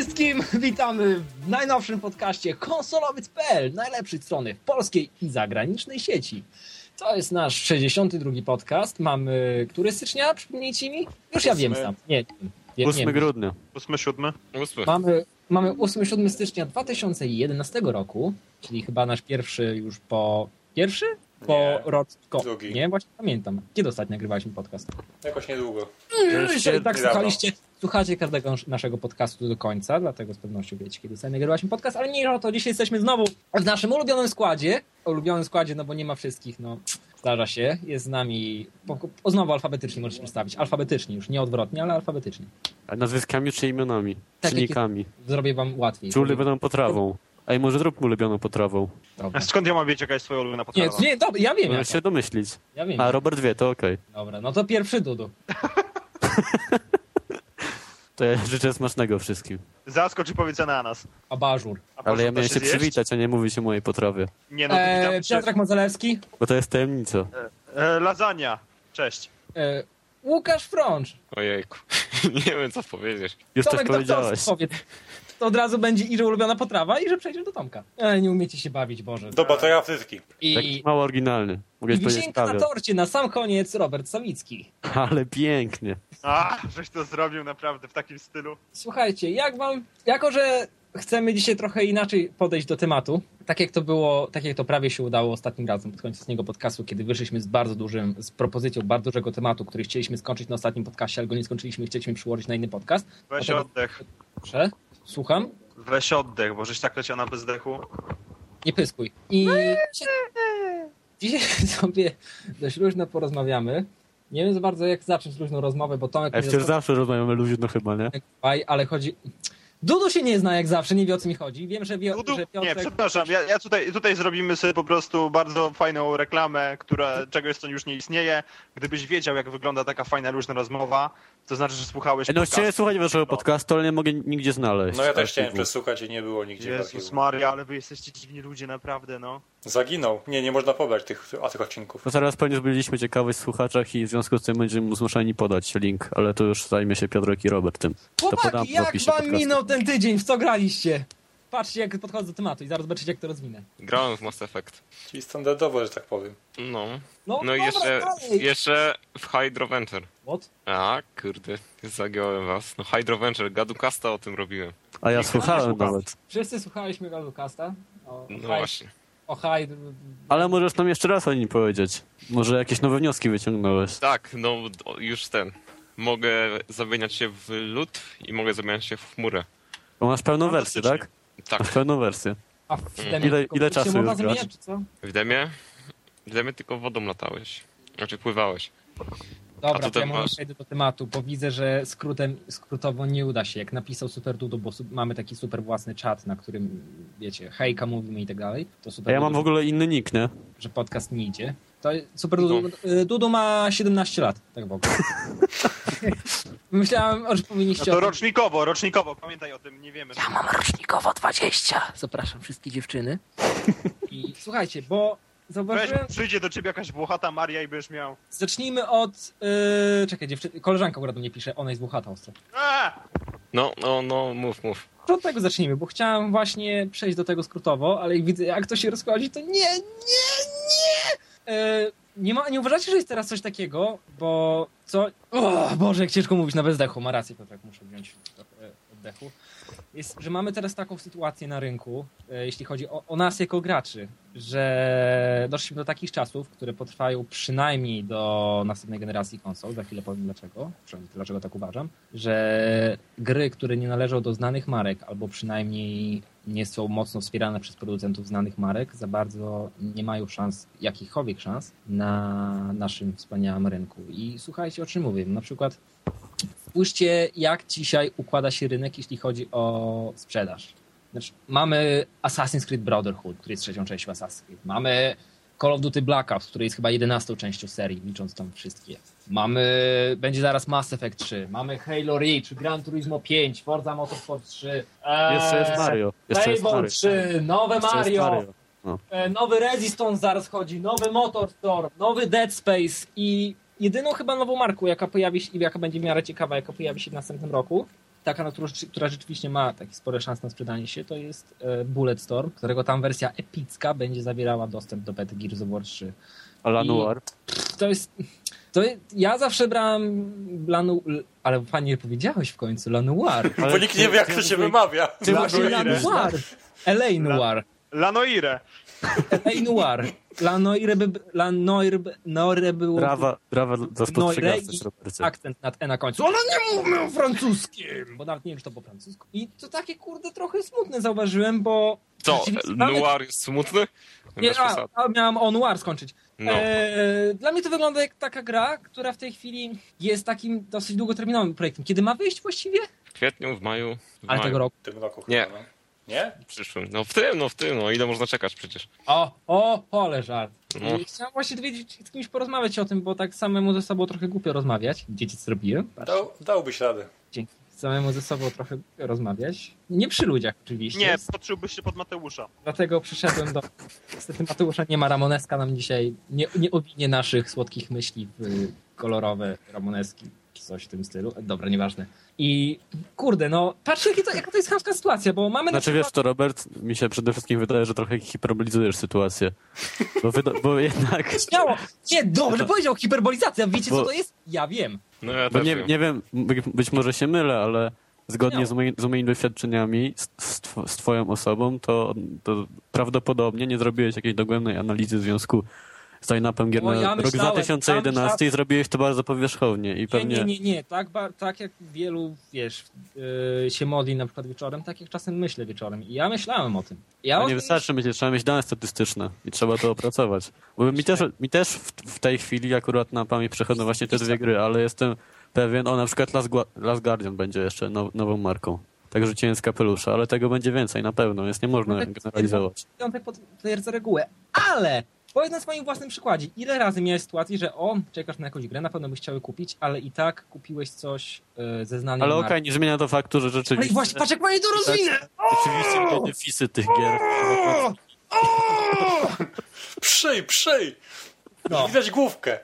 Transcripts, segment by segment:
Wszystkim! Witamy w najnowszym podcaście konsolowiec.pl, najlepszej strony w polskiej i zagranicznej sieci. To jest nasz 62 podcast. Mamy który stycznia? Przypomnijcie mi? Już ja wiem sam. Nie, nie, 8 nie. grudnia. 8, 7. Ósmy. Mamy, mamy 8-7 stycznia 2011 roku, czyli chyba nasz pierwszy już po... Pierwszy? Po Nie, roku. drugi. Nie, właśnie pamiętam. Kiedy ostatnio nagrywaliśmy podcast? Jakoś niedługo. Jeżeli tak słuchaliście, słuchacie każdego naszego podcastu do końca, dlatego z pewnością wiecie, kiedy sobie nagrywaliśmy podcast, ale nie o to, dzisiaj jesteśmy znowu w naszym ulubionym składzie. Ulubionym składzie, no bo nie ma wszystkich, no zdarza się. Jest z nami, po, po, znowu alfabetycznie możecie przedstawić. Alfabetycznie już, nie odwrotnie, ale alfabetycznie. A Nazwiskami czy imionami? Tak, Czynnikami. Zrobię wam łatwiej. Czy ulubioną potrawą? Ej, może zrób ulubioną potrawą. Dobra. A skąd ja mam wiedzieć, jaka jest twoja ulubiona Nie, potrawa? nie, dobra, ja wiem. Możesz jaka. się domyślić. Ja wiem. A Robert wie, to okej. Dobra, no to pierwszy Dudu. To ja życzę smacznego wszystkim. Zaskocz i powiedz ananas. Abażur. A Ale ja miałem się zjeść? przywitać, a nie mówić o mojej potrawie. Nie no, to witam Eee, cię. Piotrek Modzelewski. Bo to jest tajemnica. E, lasagna. Cześć. E, Łukasz Frącz. Ojejku. Nie wiem co powiedzieć. Już coś Tomek powiedziałeś. Doktorski, powiedz. To od razu będzie i że ulubiona potrawa, i że przejdziesz do Tomka. E, nie umiecie się bawić, Boże. Do bateria frytki. I, Tak mało oryginalny. Mogę i wisienka na torcie na sam koniec Robert Sawicki. Ale pięknie. A, żeś to zrobił naprawdę w takim stylu. Słuchajcie, jak wam... Jako, że chcemy dzisiaj trochę inaczej podejść do tematu, tak jak to było, tak jak to prawie się udało ostatnim razem pod koniec ostatniego podcastu, kiedy wyszliśmy z bardzo dużym, z propozycją bardzo dużego tematu, który chcieliśmy skończyć na ostatnim podcaście, ale go nie skończyliśmy i chcieliśmy przyłożyć na inny podcast. Weź Dlatego- oddech. Proszę, słucham. Weź oddech, bo żeś tak leciał na bezdechu. Nie pyskuj. I dzisiaj, dzisiaj sobie dość luźno porozmawiamy. Nie wiem za bardzo, jak zacząć luźną rozmowę, bo Tomek Ale przecież zawsze rozmawiamy luźno chyba, nie? zaskoczył, ale chodzi... Dudu się nie zna jak zawsze, nie wie o co mi chodzi. Wiem, że wie, Dudu? że Piotrek... Nie, przepraszam, ja, ja tutaj, tutaj zrobimy sobie po prostu bardzo fajną reklamę, która czegoś, co już nie istnieje. Gdybyś wiedział, jak wygląda taka fajna, luźna rozmowa, to znaczy, że słuchałeś No podcastu. chciałem słuchać waszego podcastu, ale nie mogę nigdzie znaleźć. No ja też chciałem przesłuchać i nie było nigdzie. Jezus takiego. Maria, ale wy jesteście dziwni ludzie, naprawdę, no. Zaginął. Nie, nie można pobrać tych, a tych odcinków. No zaraz pewnie zbudziliśmy ciekawość w słuchaczach i w związku z tym będziemy zmuszeni podać link, ale to już zajmie się Piotrek i Robert tym. To podam Chłopaki, jak wam minął ten tydzień? W co graliście? Patrzcie, jak podchodzę do tematu i zaraz zobaczycie, jak to rozwinę. Grałem w Mass Effect. Czyli standardowo, że tak powiem. No. No, No i jeszcze, dalej. jeszcze w Hydro Venture. What? A, kurde, zagiąłem was. No Hydro Venture, Gadukasta o tym robiłem. A ja słuchałem nawet. Wszyscy słuchaliśmy Galukasta. O, No Hyde- właśnie. O Hyde. Ale możesz nam jeszcze raz o nim powiedzieć. Może jakieś nowe wnioski wyciągnąłeś. Tak, no już ten. Mogę zamieniać się w lód i mogę zamieniać się w chmurę. Bo masz pełną wersję, tak? Tak, Masz pełną wersję. A w demie Ile- ile czasu już grasz? co? w demie. W demie tylko wodą latałeś. Znaczy pływałeś. Dobra, to ja może masz? przejdę do tematu, bo widzę, że skrótem, skrótowo nie uda się. Jak napisał Super Dudu, bo su- mamy taki super własny czat, na którym, wiecie, hejka mówimy i tak dalej, to A Super ja mam w ogóle inny nick, nie? że podcast nie idzie. To Super Dudu, y, Dudu ma 17 lat, tak w ogóle. Myślałem, że No powinniście to o tym- rocznikowo, rocznikowo, pamiętaj o tym, nie wiemy. Ja mam rocznikowo 20. Zapraszam wszystkie dziewczyny. I słuchajcie, bo Weź, zauważyłem... przyjdzie do ciebie jakaś włochata Maria i będziesz miał... Zacznijmy od... Yy, czekaj, dziewczyny, koleżanka akurat do mnie pisze, ona jest włochata ostro. No, no, no, mów, mów. To od tego zacznijmy, bo chciałem właśnie przejść do tego skrótowo, ale jak widzę, jak to się rozchodzi, to nie, nie, nie! E, nie, ma, nie uważacie, że jest teraz coś takiego, bo co... O Boże, jak ciężko mówić na bezdechu. Ma rację, Piotrek, muszę wziąć trochę oddechu. Jest, że mamy teraz taką sytuację na rynku, e, jeśli chodzi o, o nas jako graczy, że doszliśmy do takich czasów, które potrwają przynajmniej do następnej generacji konsol, za chwilę powiem dlaczego, dlaczego tak uważam, że gry, które nie należą do znanych marek, albo przynajmniej nie są mocno wspierane przez producentów znanych marek, za bardzo nie mają szans, jakichkolwiek szans na naszym wspaniałym rynku. I słuchajcie, o czym mówię. Na przykład spójrzcie, jak dzisiaj układa się rynek, jeśli chodzi o sprzedaż. Znaczy, mamy Assassin's Creed Brotherhood, który jest trzecią częścią Assassin's Creed. Mamy Call of Duty Black Ops, który jest chyba jedenastą częścią serii, licząc tam wszystkie. Mamy, będzie zaraz Mass Effect 3, mamy Halo Reach, Gran Turismo 5, Forza Motorsport 3, eee, Jeszcze jest Mario. Jeszcze jest Mario. 3, nowe Jeszcze Mario, Mario. No. e, nowy Resistance zaraz chodzi, nowy Motorstorm, nowy Dead Space i jedyną chyba nową marką, jaka pojawi się, i jaka będzie w miarę ciekawa, jaka pojawi się w następnym roku, taka, którą, która rzeczywiście ma takie spore szanse na sprzedanie się, to jest e, Bulletstorm, którego tam wersja epicka będzie zawierała dostęp do bety Gears of War 3. Ala I- Noir. To jest... To ja zawsze brałem Lanu... Ale fajnie powiedziałeś w końcu, Lanoir. Bo nikt nie wie, jak to się wymawia. Ty Właśnie mówisz, Lanoir. L.A. Noir. Lanoire. L.A. Noir. Lanoir by... Lanoir by... Noir było... Brawa, brawa za spostrzegawczość, i- Robercie. akcent nad E na końcu. Ale nie mówmy o francuskim! Bo nawet nie wiem, czy to po francusku. I to takie, kurde, trochę smutne zauważyłem, bo... Co, Noir jest smutny? Nie, a, a miałam o Noir skończyć. No. Eee, dla mnie to wygląda jak taka gra, która w tej chwili jest takim dosyć długoterminowym projektem. Kiedy ma wyjść właściwie? W kwietniu, w maju. W Ale maju. tego roku. W tym roku Nie. chyba, no. Nie? W przyszłym. No w tym, no w tym, no ile można czekać przecież. O, o, pole żart. No. I chciałem właśnie dowiedzieć, z kimś porozmawiać o tym, bo tak samemu ze sobą trochę głupio rozmawiać. Widzicie, co zrobiłem? Patrz, Dał, dałbyś radę. dzięki. Samemu ze sobą trochę głupio rozmawiać. Nie przy ludziach oczywiście. Nie, patrzyłbyś się pod Mateusza. Dlatego przyszedłem do... Niestety Mateusza nie ma, Ramoneska nam dzisiaj nie, nie owinie naszych słodkich myśli w kolorowe Ramoneski, czy coś w tym stylu. Dobra, nieważne. I kurde, no patrzcie jaki to, jaka to jest chamska sytuacja, bo mamy Znaczy na wiesz przykład... to, Robert, mi się przede wszystkim wydaje, że trochę hiperbolizujesz sytuację. Bo, wyda- bo jednak... Śmiało! Nie, dobrze powiedział, hiperbolizacja. Wiecie co Bo- to jest? Ja wiem. No ja Bo nie, wiem. nie wiem, by- być może się mylę, ale zgodnie z, moi, z moimi doświadczeniami z, z twoją osobą, to, to prawdopodobnie nie zrobiłeś jakiejś dogłębnej analizy w związku z line-upem gier na ja rok myślałem, 2011 i zrobiłeś to bardzo powierzchownie i Nie, pewnie... nie, nie, nie. Tak, ba, tak jak wielu, wiesz, yy, się modli na przykład wieczorem, tak jak czasem myślę wieczorem. I ja myślałem o tym. Ja To o nie tym- wystarczy myśleć, trzeba mieć dane statystyczne i trzeba to opracować. Bo mi też, mi też w, w tej chwili akurat na pamięć przechodzą właśnie te dwie gry, ale jestem pewien, o na przykład Last, Last Guardian będzie jeszcze now, nową marką. Tak rzuciłem z kapelusza, ale tego będzie więcej na pewno, więc nie można No tak, generalizować. piątek pod player za regułę. Ale powiedz na swoim własnym przykładzie, ile razy miałeś sytuację, że o, czekasz na jakąś grę, na pewno byś chciał kupić, ale i tak kupiłeś coś yy, ze znanej Ale okej, nie zmienia to faktu, że Ale i rzeczywiście, właśnie, patrz jak fajnie to rozwinę! rzeczywiście benefisy tych gier. Przyj, przyj! No. Widać główkę.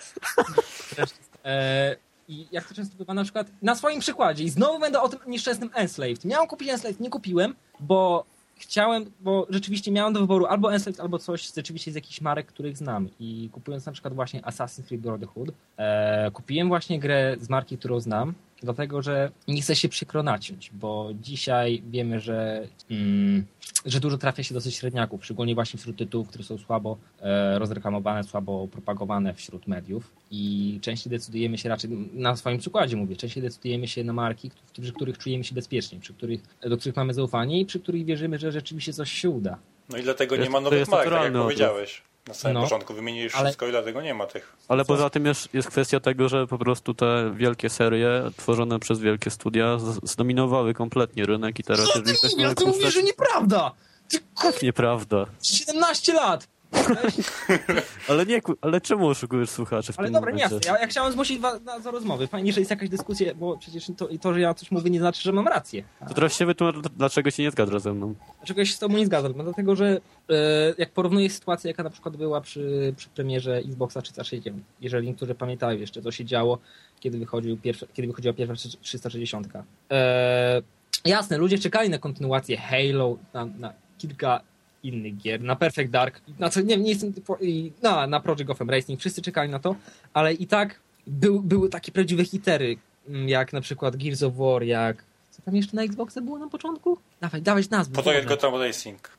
E, I jak to często bywa na przykład na swoim przykładzie i znowu będę o tym nieszczęsnym Enslaved. Miałem kupić Enslaved, nie kupiłem, bo chciałem, bo rzeczywiście miałem do wyboru albo Enslaved, albo coś rzeczywiście z jakichś marek, których znam. I kupując na przykład właśnie Assassin's Creed Brotherhood, e, kupiłem właśnie grę z marki, którą znam, dlatego że nie chcę się przykro naciąć, bo dzisiaj wiemy, że, mm, że dużo trafia się dosyć średniaków, szczególnie właśnie wśród tytułów, które są słabo e, rozreklamowane, słabo propagowane wśród mediów i częściej decydujemy się raczej, na swoim przykładzie mówię, częściej decydujemy się na marki, przy których czujemy się bezpiecznie, przy których, do których mamy zaufanie i przy których wierzymy, że rzeczywiście coś się uda. No i dlatego nie Jest- ma nowych marek, tak jak naturalny odruch. Na samym No. początku wymieniłeś Ale- wszystko i dlatego nie ma tych. Ale Co? poza tym jest, jest kwestia tego, że po prostu te wielkie serie tworzone przez wielkie studia zdominowały kompletnie rynek i teraz ktoś ma Ja ty jakąś mówisz, że nieprawda! Ty tak nieprawda. 17 lat! Ale nie, ale czemu oszukujesz słuchaczy w Ale dobra, nie momencie? jasne. Ja, ja chciałem zgłosić wa- na, za rozmowy. Fajnie, że jest jakaś dyskusja, bo przecież to, to, że ja coś mówię, nie znaczy, że mam rację. To teraz się wytłumacz, dlaczego się nie zgadzasz ze mną. Dlaczego ja się z tobą nie zgadzam? No dlatego, że e, jak porównuję sytuację, jaka na przykład była przy, przy premierze Xboxa 360, jeżeli niektórzy pamiętają jeszcze, co się działo, kiedy, wychodził pierwszy, kiedy wychodziła pierwsza 360. E, jasne, ludzie czekali na kontynuację Halo, na, na kilka innych gier, na Perfect Dark, na co nie, nie jestem, i na, na Project Gotham Racing, wszyscy czekali na to, ale i tak był, były takie prawdziwe hitery, mm, jak na przykład Gears of War, jak co tam jeszcze na Xboxa było na początku? Dawaj, dawać nazwy. Potojet Boże. Gotham Racing.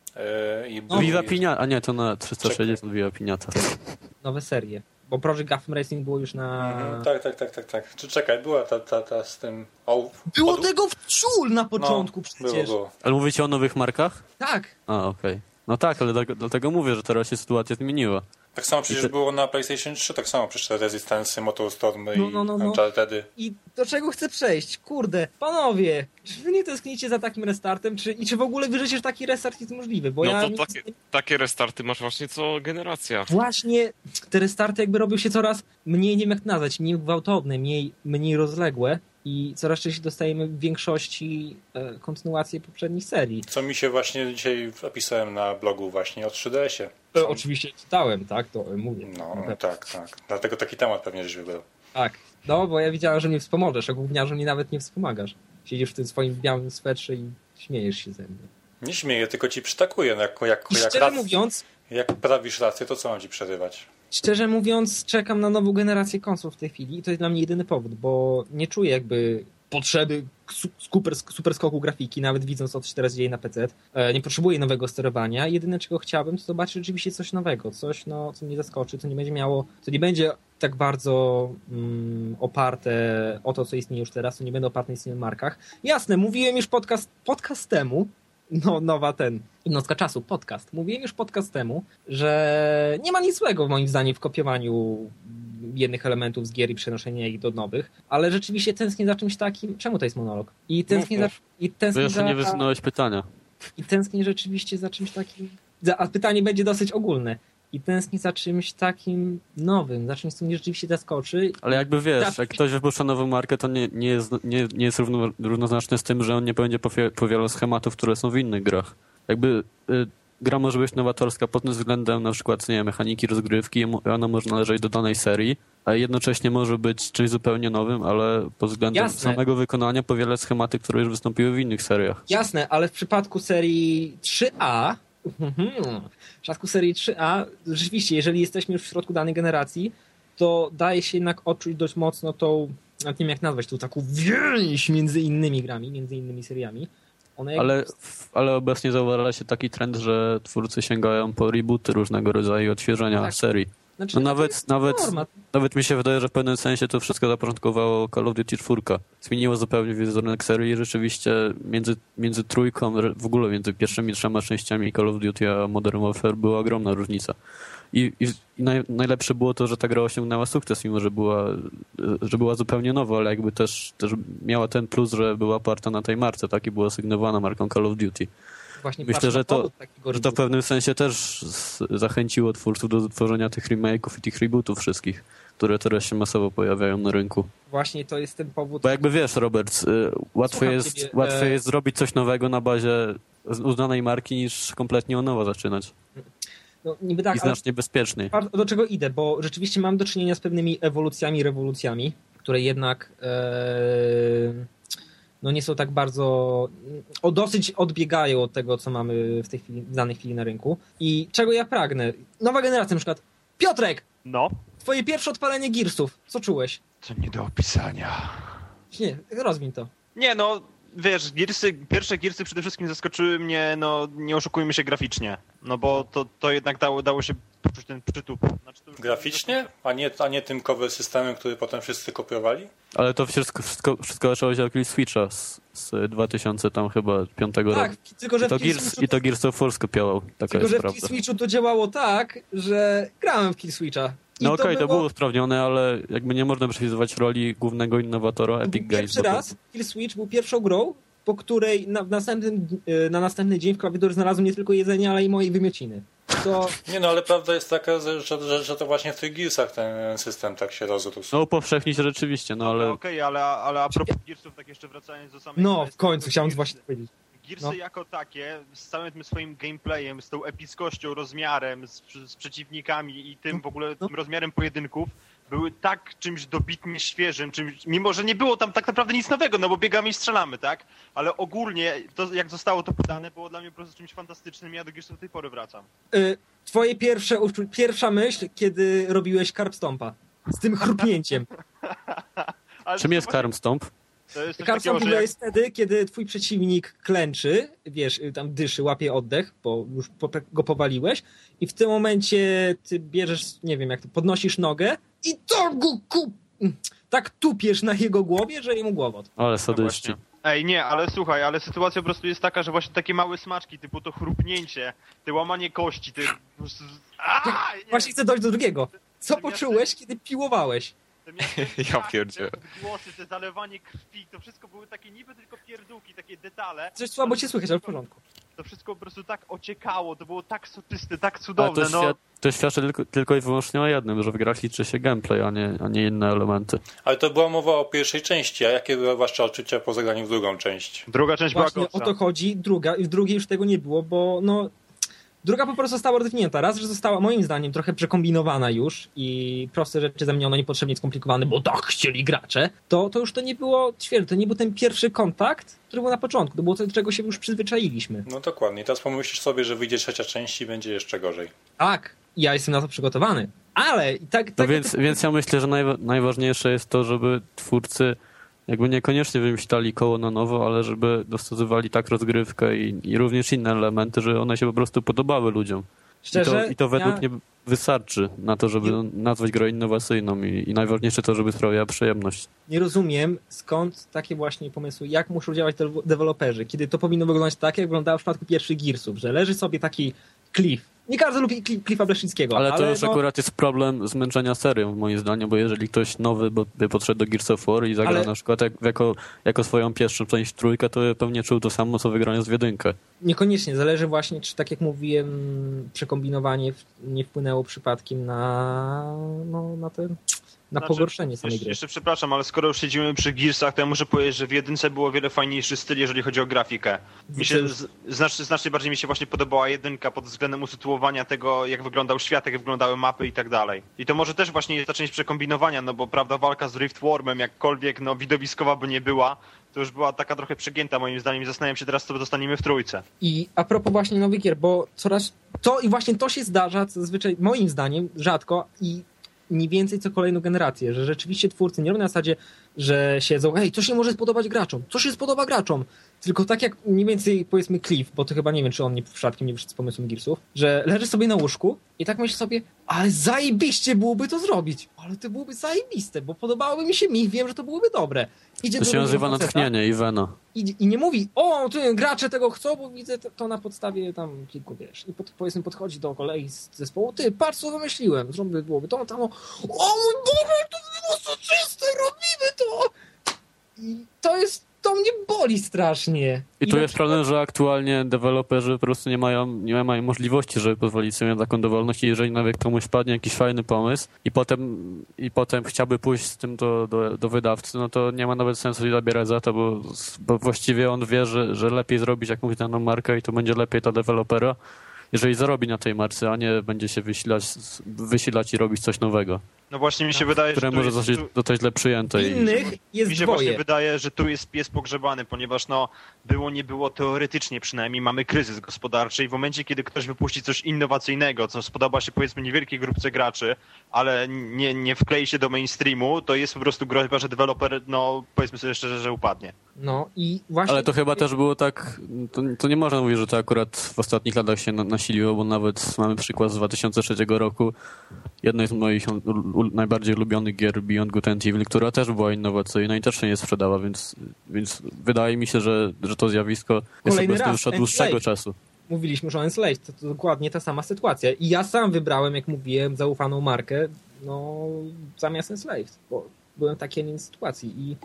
Yy, i No. Viva Piniata, a nie, to na 360 Viva Piniata. nowe serie. Bo Project Gotham Racing było już na... Mhm, tak, tak, tak, tak, tak. Czy czekaj, była ta, ta, ta z tym... O, Było od- tego w ciul na początku no, Było, przecież. było. Ale mówicie o nowych markach? Tak. A, okej. No tak, ale dlatego, dlatego mówię, że teraz się sytuacja zmieniła. Tak samo przecież I te- było na PlayStation 3, tak samo przecież te Resistance, Motorstormy No, i no, no, no. Unchartedy. I do czego chcę przejść? Kurde, panowie, czy wy nie tęsknicie za takim restartem? Czy, I czy w ogóle wierzycie, że taki restart jest możliwy? Bo No ja... to takie, takie restarty masz właśnie co generacja. Właśnie te restarty jakby robią się coraz mniej, nie wiem jak nazwać, mniej gwałtowne, mniej, mniej rozległe i coraz częściej dostajemy w większości e, kontynuacje poprzednich serii. Co mi się właśnie dzisiaj opisałem na blogu właśnie o 3DS-ie. E, oczywiście czytałem, tak, to mówię. No, tak, tak. Dlatego taki temat pewnie żeś wybrał. Tak. No, bo ja widziałem, że mnie wspomożesz, a gówniarzu mnie nawet nie wspomagasz. Siedzisz w tym swoim białym swetrze i śmiejesz się ze mnie. Nie śmieję, tylko ci przytakuję. No Jak, jak, I jak, szczerze rac- mówiąc, jak prawisz rację, to co mam ci przerywać? Szczerze mówiąc, czekam na nową generację konsol w tej chwili i to jest dla mnie jedyny powód, bo nie czuję jakby potrzeby su- super, super skoku grafiki, nawet widząc co się teraz dzieje na PC. E, Nie potrzebuję nowego sterowania. Jedyne czego chciałbym to zobaczyć rzeczywiście coś nowego, coś no, co mnie zaskoczy, co nie będzie miało, co nie będzie tak bardzo mm, oparte o to, co istnieje już teraz, co nie będę oparte na istniejących markach. Jasne, mówiłem już podcast, podcast temu, no, nowa ten, jednostka czasu, podcast. Mówiłem już podcast temu, że nie ma nic złego moim zdaniem w kopiowaniu jednych elementów z gier i przenoszenia ich do nowych, ale rzeczywiście tęsknię za czymś takim. Czemu to jest monolog? I tęsknię, za, mów. i Bo tęsknię, jeszcze za, nie wysunąłeś pytania. i tęsknię rzeczywiście za czymś takim. Za, a pytanie będzie dosyć ogólne. I tęsknię za czymś takim nowym, za czymś, co mnie rzeczywiście zaskoczy. Ale jakby wiesz, jak ktoś wypuszcza nową markę, to nie, nie jest, nie, nie jest równo, równoznaczne z tym, że on nie będzie powie- powielał schematów, które są w innych grach. Jakby y, gra może być nowatorska pod tym względem na przykład, nie wiem, mechaniki rozgrywki, ona może należeć do danej serii, a jednocześnie może być czymś zupełnie nowym, ale pod względem Jasne. samego wykonania powielać schematy, które już wystąpiły w innych seriach. Jasne, ale w przypadku serii 3A, w przypadku serii 3A, rzeczywiście, jeżeli jesteśmy już w środku danej generacji, to daje się jednak odczuć dość mocno tą, nie wiem jak nazwać, tą taką więź między innymi grami, między innymi seriami. One Ale, ale obecnie zauważa się taki trend, że twórcy sięgają po rebooty różnego rodzaju odświeżenia Tak. serii. Znaczy, No nawet, nawet, nawet mi się wydaje, że w pewnym sensie to wszystko zapoczątkowało Call of Duty 4. Zmieniło zupełnie wizerunek serii i rzeczywiście między, między trójką, w ogóle między pierwszymi trzema częściami Call of Duty a Modern Warfare była ogromna różnica. I, i, i naj, najlepsze było to, że ta gra osiągnęła sukces, mimo że była, że była zupełnie nowa, ale jakby też, też miała ten plus, że była oparta na tej marce, tak? I była sygnowana marką Call of Duty. Właśnie Myślę, że to- Że to w pewnym sensie też zachęciło twórców do tworzenia tych remake'ów i tych rebootów wszystkich, które teraz się masowo pojawiają na rynku. Właśnie to jest ten powód. Bo jakby wiesz, Robert, y, łatwo, jest, ciebie, łatwiej e- jest zrobić coś nowego na bazie uznanej marki niż kompletnie od nowa zaczynać. No, niby I tak, ale znacznie bezpieczniej. Do czego idę, bo rzeczywiście mam do czynienia z pewnymi ewolucjami, rewolucjami, które jednak e, no nie są tak bardzo, o dosyć odbiegają od tego, co mamy w tej chwili, w danej chwili na rynku. I czego ja pragnę? Nowa generacja na przykład. Piotrek! No, Twoje pierwsze odpalenie Gearsów. Co czułeś? to nie do opisania. Nie, rozwiń to. Nie no, wiesz, Gearsy, pierwsze Gearsy przede wszystkim zaskoczyły mnie, no nie oszukujmy się graficznie. No bo to, to jednak dało, dało się poczuć ten przytup. Znaczy, to Graficznie? A nie, a nie tym cover systemem, który potem wszyscy kopiowali? Ale to wszystko, wszystko, wszystko zaczęło się od Kill Switcha z, z 2000 tam chyba 5 Tak, roku. tylko że I to, Gears, Switchu- I to Gears of War skopiował. Taka tylko, jest że w prawda. Kill Switchu to działało tak, że grałem w Kill Switcha. I No okej, to było usprawnione, ale jakby nie można przypisywać roli głównego innowatora Epic Games. Pierwszy bo to- raz Kill Switch był pierwszą grą, po której na, w następnym, e, na następny dzień w klawiaturze znalazłem nie tylko jedzenie, ale i moje wymiociny. To Nie no, ale prawda jest taka, że, że, że to właśnie w tych Gearsach ten system tak się rozrósł. No upowszechni się rzeczywiście, no Ale ale okej, ale, ale a propos Gearsów, tak jeszcze wracając do samej... no, w końcu chciałem Gearsy- właśnie powiedzieć. Gearsy No. jako takie, z całym tym swoim gameplayem, z tą epickością, rozmiarem, z, z przeciwnikami i tym w ogóle no. tym rozmiarem pojedynków, były tak czymś dobitnie świeżym, czymś, mimo że nie było tam tak naprawdę nic nowego, no bo biegamy i strzelamy, tak? Ale ogólnie to, jak zostało to podane, było dla mnie po prostu czymś fantastycznym i ja do Gearsów do tej pory wracam. Y, Twoje pierwsze, pierwsza myśl, kiedy robiłeś Carp Stompa. Z tym chrupnięciem. Czym jest Karm Stomp? To Carp takiego, że ogóle jak, jest wtedy, kiedy twój przeciwnik klęczy, wiesz, tam dyszy, łapie oddech, bo już po- go powaliłeś i w tym momencie ty bierzesz, nie wiem jak to, podnosisz nogę i tak go kup... Tak tupiesz na jego głowie, że jemu głowot. Ale No sadyści. Ej, nie, ale słuchaj, ale sytuacja po prostu jest taka, że właśnie takie małe smaczki, typu to chrupnięcie, te łamanie kości, ty... po prostu- Aaa, nie, Właśnie chcę dojść do drugiego. Co poczułeś, kiedy piłowałeś? Te Ja pierdzielę. te odgłosy, te zalewanie krwi, to wszystko były takie niby tylko pierdółki, takie detale. Coś słabo cię słychać, ale w porządku. To wszystko po prostu tak ociekało, to było tak soczyste, tak Ale cudowne, to, no. świad- to świadczy tylko, tylko i wyłącznie o jednym, że w grach liczy się gameplay, a nie, a nie inne elementy. Ale to była mowa o pierwszej części, a jakie były wasze odczucia po zagraniu w drugą część? Druga część Właśnie była o kopsa. to chodzi. Druga, i w drugiej już tego nie było, bo no Druga po prostu została rozwinięta. Raz, że została moim zdaniem trochę przekombinowana już i proste rzeczy zamieniono niepotrzebnie skomplikowane, bo tak chcieli gracze, to, to już to nie było świeże, to nie był ten pierwszy kontakt, który był na początku, to było to, do czego się już przyzwyczailiśmy. No dokładnie. Teraz pomyślisz sobie, że wyjdzie trzecia część i będzie jeszcze gorzej. Tak, ja jestem na to przygotowany. Ale i tak... No tak więc, więc ja myślę, że najwa- najważniejsze jest to, żeby twórcy jakby niekoniecznie wymyślali koło na nowo, ale żeby dostosowali tak rozgrywkę i, i również inne elementy, że one się po prostu podobały ludziom. Szczerze, I to, i to według ja... mnie wystarczy na to, żeby nazwać grę innowacyjną i, i najważniejsze to, żeby sprawiała przyjemność. nie rozumiem, skąd takie właśnie pomysły, jak muszą działać te deweloperzy, kiedy to powinno wyglądać tak, jak wyglądało w przypadku pierwszych Gearsów, że leży sobie taki Cliff. Nie każdy lubi Cli- Cliffa Bleszyńskiego, Ale ale, to już no, akurat jest problem zmęczenia serią, moim zdaniem, bo jeżeli ktoś nowy by podszedł do Gears of War i zagrał Ale- na przykład jak, jako, jako swoją pierwszą część trójkę, to pewnie czuł to samo, co wygrając w jedynkę. niekoniecznie. Zależy właśnie, czy tak jak mówiłem, przekombinowanie nie wpłynęło przypadkiem na, no, na, ten, na Znaczy, pogorszenie samej Jeszcze, gry. jeszcze przepraszam, ale skoro już siedzimy przy Gearsach, to ja muszę powiedzieć, że w jedynce było o wiele fajniejszy styl, jeżeli chodzi o grafikę. Mi się, z, znacznie, znacznie bardziej mi się właśnie podobała jedynka pod względem usytuowania tego, jak wyglądał świat, jak wyglądały mapy i tak dalej. I to może też właśnie jest ta część przekombinowania, no bo prawda, walka z Riftwormem, jakkolwiek no widowiskowa by nie była, to już była taka trochę przegięta moim zdaniem. Zastanawiam się teraz, co dostaniemy w trójce. I a propos właśnie nowych gier, bo coraz to i właśnie to się zdarza zazwyczaj moim zdaniem rzadko i mniej więcej co kolejną generację, że rzeczywiście twórcy nie robią na zasadzie, że siedzą, hej, co się może spodobać graczom, co się spodoba graczom, tylko tak jak mniej więcej powiedzmy Cliff, bo to chyba nie wiem, czy on nie przypadkiem nie wyszedł z pomysłem Gearsów, że leży sobie na łóżku i tak myśli sobie, ale zajebiście byłoby to zrobić, ale to byłoby zajebiste, bo podobałoby mi się mi, wiem, że to byłoby dobre. Idzie To do się nazywa natchnienie i wena. i, I nie mówi, o, ty, gracze tego chcą, bo widzę to, to na podstawie tam kilku, wiesz. I pod, powiedzmy podchodzi do kolei z zespołu, ty, patrz co wymyśliłem, zrobię byłoby to, tam, o, o mój Boże, to było soczyste, robimy to! I to jest, to mnie boli strasznie. I tu na jest przykład- problem, że aktualnie deweloperzy po prostu nie mają, nie mają możliwości, żeby pozwolić sobie na taką dowolność i jeżeli nawet komuś wpadnie jakiś fajny pomysł i potem, i potem chciałby pójść z tym do, do, do wydawcy, no to nie ma nawet sensu się zabierać za to, bo, bo właściwie on wie, że, że lepiej zrobić jakąś daną markę i to będzie lepiej dla dewelopera, jeżeli zarobi na tej marce, a nie będzie się wysilać, wysilać i robić coś nowego, No właśnie mi się wydaje, które że może jest, zostać, tu, źle przyjęte. I, Innych jest mi się właśnie dwoje. wydaje, że tu jest pies pogrzebany, ponieważ no było, nie było teoretycznie przynajmniej mamy kryzys gospodarczy i w momencie, kiedy ktoś wypuści coś innowacyjnego, co spodoba się powiedzmy niewielkiej grupce graczy, ale nie, nie wklei się do mainstreamu, to jest po prostu groźba, że deweloper, no powiedzmy sobie szczerze, że upadnie. No i właśnie... Ale to chyba też było tak, to, to nie można mówić, że to akurat w ostatnich latach się na, nasiliło, bo nawet mamy przykład z 2003 roku, jednej z moich najbardziej ulubionych gier Beyond Good and Evil, która też była innowacyjna i też się nie sprzedała, więc, więc wydaje mi się, że, że to zjawisko jest po Kolejny prostu raz, już od dłuższego czasu. mówiliśmy już o Enslaved, to, to dokładnie ta sama sytuacja. I ja sam wybrałem, jak mówiłem, zaufaną markę, no, zamiast Enslaved, bo byłem w takiej innej sytuacji i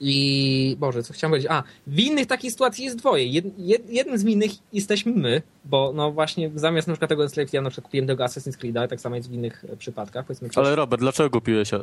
i Boże, co chciałem powiedzieć? A, winnych takich sytuacji jest dwoje. Jed, jed, jednym z winnych jesteśmy my, bo no właśnie zamiast na przykład tego Enslaved ja na przykład kupiłem tego Assassin's Creed'a, tak samo jest w innych e, przypadkach. Powiedzmy, Ale Robert, dlaczego kupiłeś e,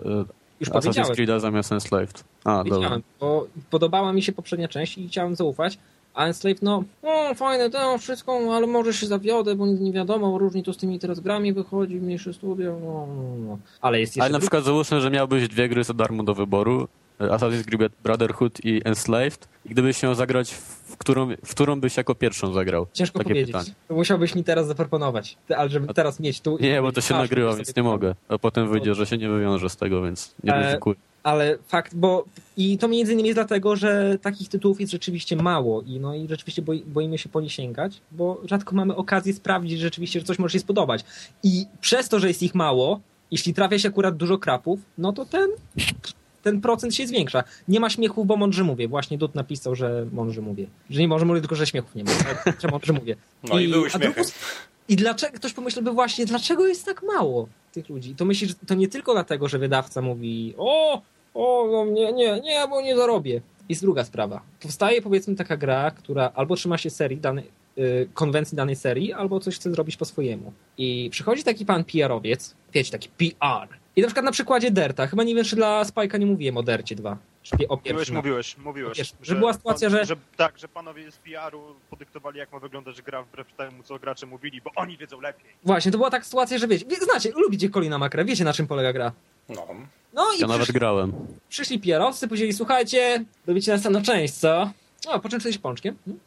już Assassin's. Creed'a zamiast Enslaved? A, dobra. Bo podobała mi się poprzednia część i chciałem zaufać. A Enslave, no, no fajne, to wszystko, ale może się zawiodę, bo nie wiadomo, różnie to z tymi teraz grami wychodzi, mniejsze studio, no, no, no. Ale jest jeszcze Ale na przykład załóżmy, że miałbyś dwie gry za darmo do wyboru, e, Assassin's Creed Brotherhood i Enslaved i gdybyś chciał zagrać, w którą, w którą byś jako pierwszą zagrał? Ciężko Takie powiedzieć. pytanie. To musiałbyś mi teraz zaproponować, ale żeby teraz mieć tu... Nie, bo to się nagrywa, więc nie mogę. A potem wyjdzie, że się nie wywiąże z tego, więc nie E, ryzykuję. Ale fakt, bo i to między innymi jest dlatego, że takich tytułów jest rzeczywiście mało i no i rzeczywiście boi, boimy się po nie sięgać, bo rzadko mamy okazję sprawdzić rzeczywiście, że coś może się spodobać. I przez to, że jest ich mało, jeśli trafia się akurat dużo krapów, no to ten, ten procent się zwiększa. Nie ma śmiechów, bo mądrze mówię. Właśnie Dut napisał, że mądrze mówię. Że nie może mówić, tylko że śmiechów nie ma. Tak, Że mądrze mówię. No i, były śmiechy. I dlaczego, ktoś pomyślałby właśnie, dlaczego jest tak mało tych ludzi? To myślisz, to nie tylko dlatego, że wydawca mówi o, o, no nie, nie, nie, bo nie zarobię. Jest druga sprawa. Powstaje powiedzmy taka gra, która albo trzyma się serii danej, y, konwencji danej serii, albo coś chce zrobić po swojemu. I przychodzi taki pan PR-owiec, wiecie, taki PR. I na przykład na przykładzie Derta, chyba nie wiem, czy dla Spike'a nie mówiłem o Dercie 2. Śpię o Mówiłeś, mówiłeś, mówiłeś. Wiesz, że była sytuacja, że- Tak, że panowie z PR-u podyktowali, jak ma wyglądać gra wbrew temu, co gracze mówili, bo oni wiedzą lepiej. Właśnie, to była taka sytuacja, że wiecie, wie- znacie, lubicie Colina Makra, wiecie na czym polega gra. No. No i Ja nawet przyszli, grałem. przyszli PR-owcy, powiedzieli, słuchajcie, robicie następną część, co? O, po czym przejść pączkiem? Hmm?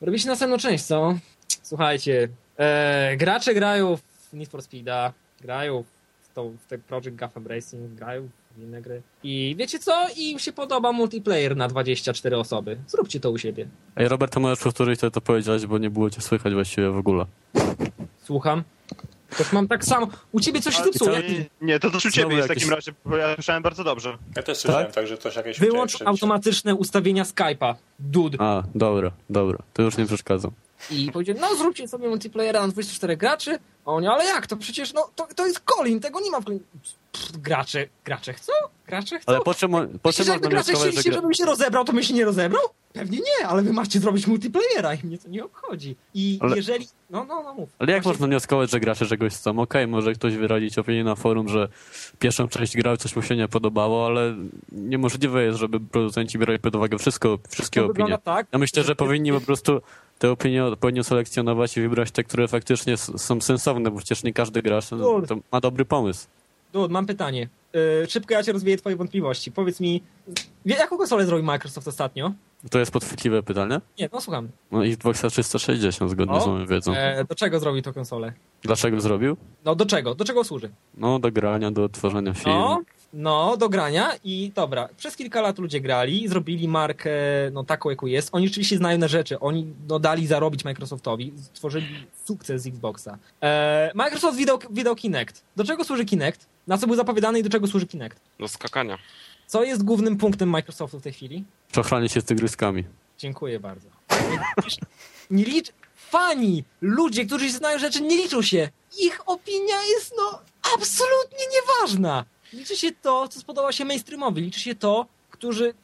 Robicie następną część, co? Słuchajcie, e, gracze grają w Need for Speeda, grają w, tą, w ten Project Gotham Racing, grają w inne gry. I wiecie co? I im się podoba multiplayer na 24 osoby. Zróbcie to u siebie. Ej, Robert, to możesz powtórzyć, co to powiedziałeś, bo nie było cię słychać właściwie w ogóle. Słucham. Też mam tak samo. U ciebie coś się Ale- zepsuło. Nie, nie, to też u ciebie jest w jakieś- takim razie, bo ja słyszałem bardzo dobrze. Ja też słyszałem Tak? tak, że coś jakieś Wyłącz automatyczne ustawienia Skype'a. Dude. A, dobra, dobra. To już nie przeszkadzam. I powiedział, no zróbcie sobie multiplayera na 24 graczy. A oni, ale jak? To przecież, no, to, to jest Colin, tego nie ma w. Pff, gracze, gracze chcą? Gracze chcą? Ale po czym, po czym można gracze że gra... żebym się rozebrał, to bym się nie rozebrał? Pewnie nie, ale wy macie zrobić multiplayera i mnie to nie obchodzi. I Ale- jeżeli... No, no, no mów. Ale jak Właśnie- można wnioskować, że gracze czegoś chcą? Okej, może ktoś wyrazić opinię na forum, że pierwszą część grał, coś mu się nie podobało, ale niemożliwe jest, żeby producenci brali pod uwagę wszystko, wszystkie To opinie. tak, Ja myślę, że powinni po prostu te opinie odpowiednio selekcjonować i wybrać te, które faktycznie są sensowne, bo przecież nie każdy gracz no, ma dobry pomysł. Dude, mam pytanie. Yy, szybko ja cię rozwieję twoje wątpliwości. Powiedz mi, jaką konsolę zrobił Microsoft ostatnio? To jest podchwytliwe pytanie? Nie, no słucham. No Xboxa 360 zgodnie O, z moją wiedzą. E, do czego zrobił tę konsolę? Dlaczego zrobił? No do czego? Do czego służy? No do grania, do tworzenia filmu. No, no, do grania i dobra, przez kilka lat ludzie grali, zrobili markę no taką, jaką jest. Oni rzeczywiście znają na rzeczy, oni no, dali zarobić Microsoftowi, stworzyli sukces z Xboxa. E, Microsoft wydał, wydał Kinect. Do czego służy Kinect? Na co był zapowiadany i do czego służy Kinect? Do skakania. Co jest głównym punktem Microsoftu w tej chwili? Czochranie się z tygryskami. Dziękuję bardzo. Nie licz... Fani, ludzie, którzy znają rzeczy, nie liczą się. Ich opinia jest, no, absolutnie nieważna. Liczy się to, co spodoba się mainstreamowi. Liczy się to, którzy...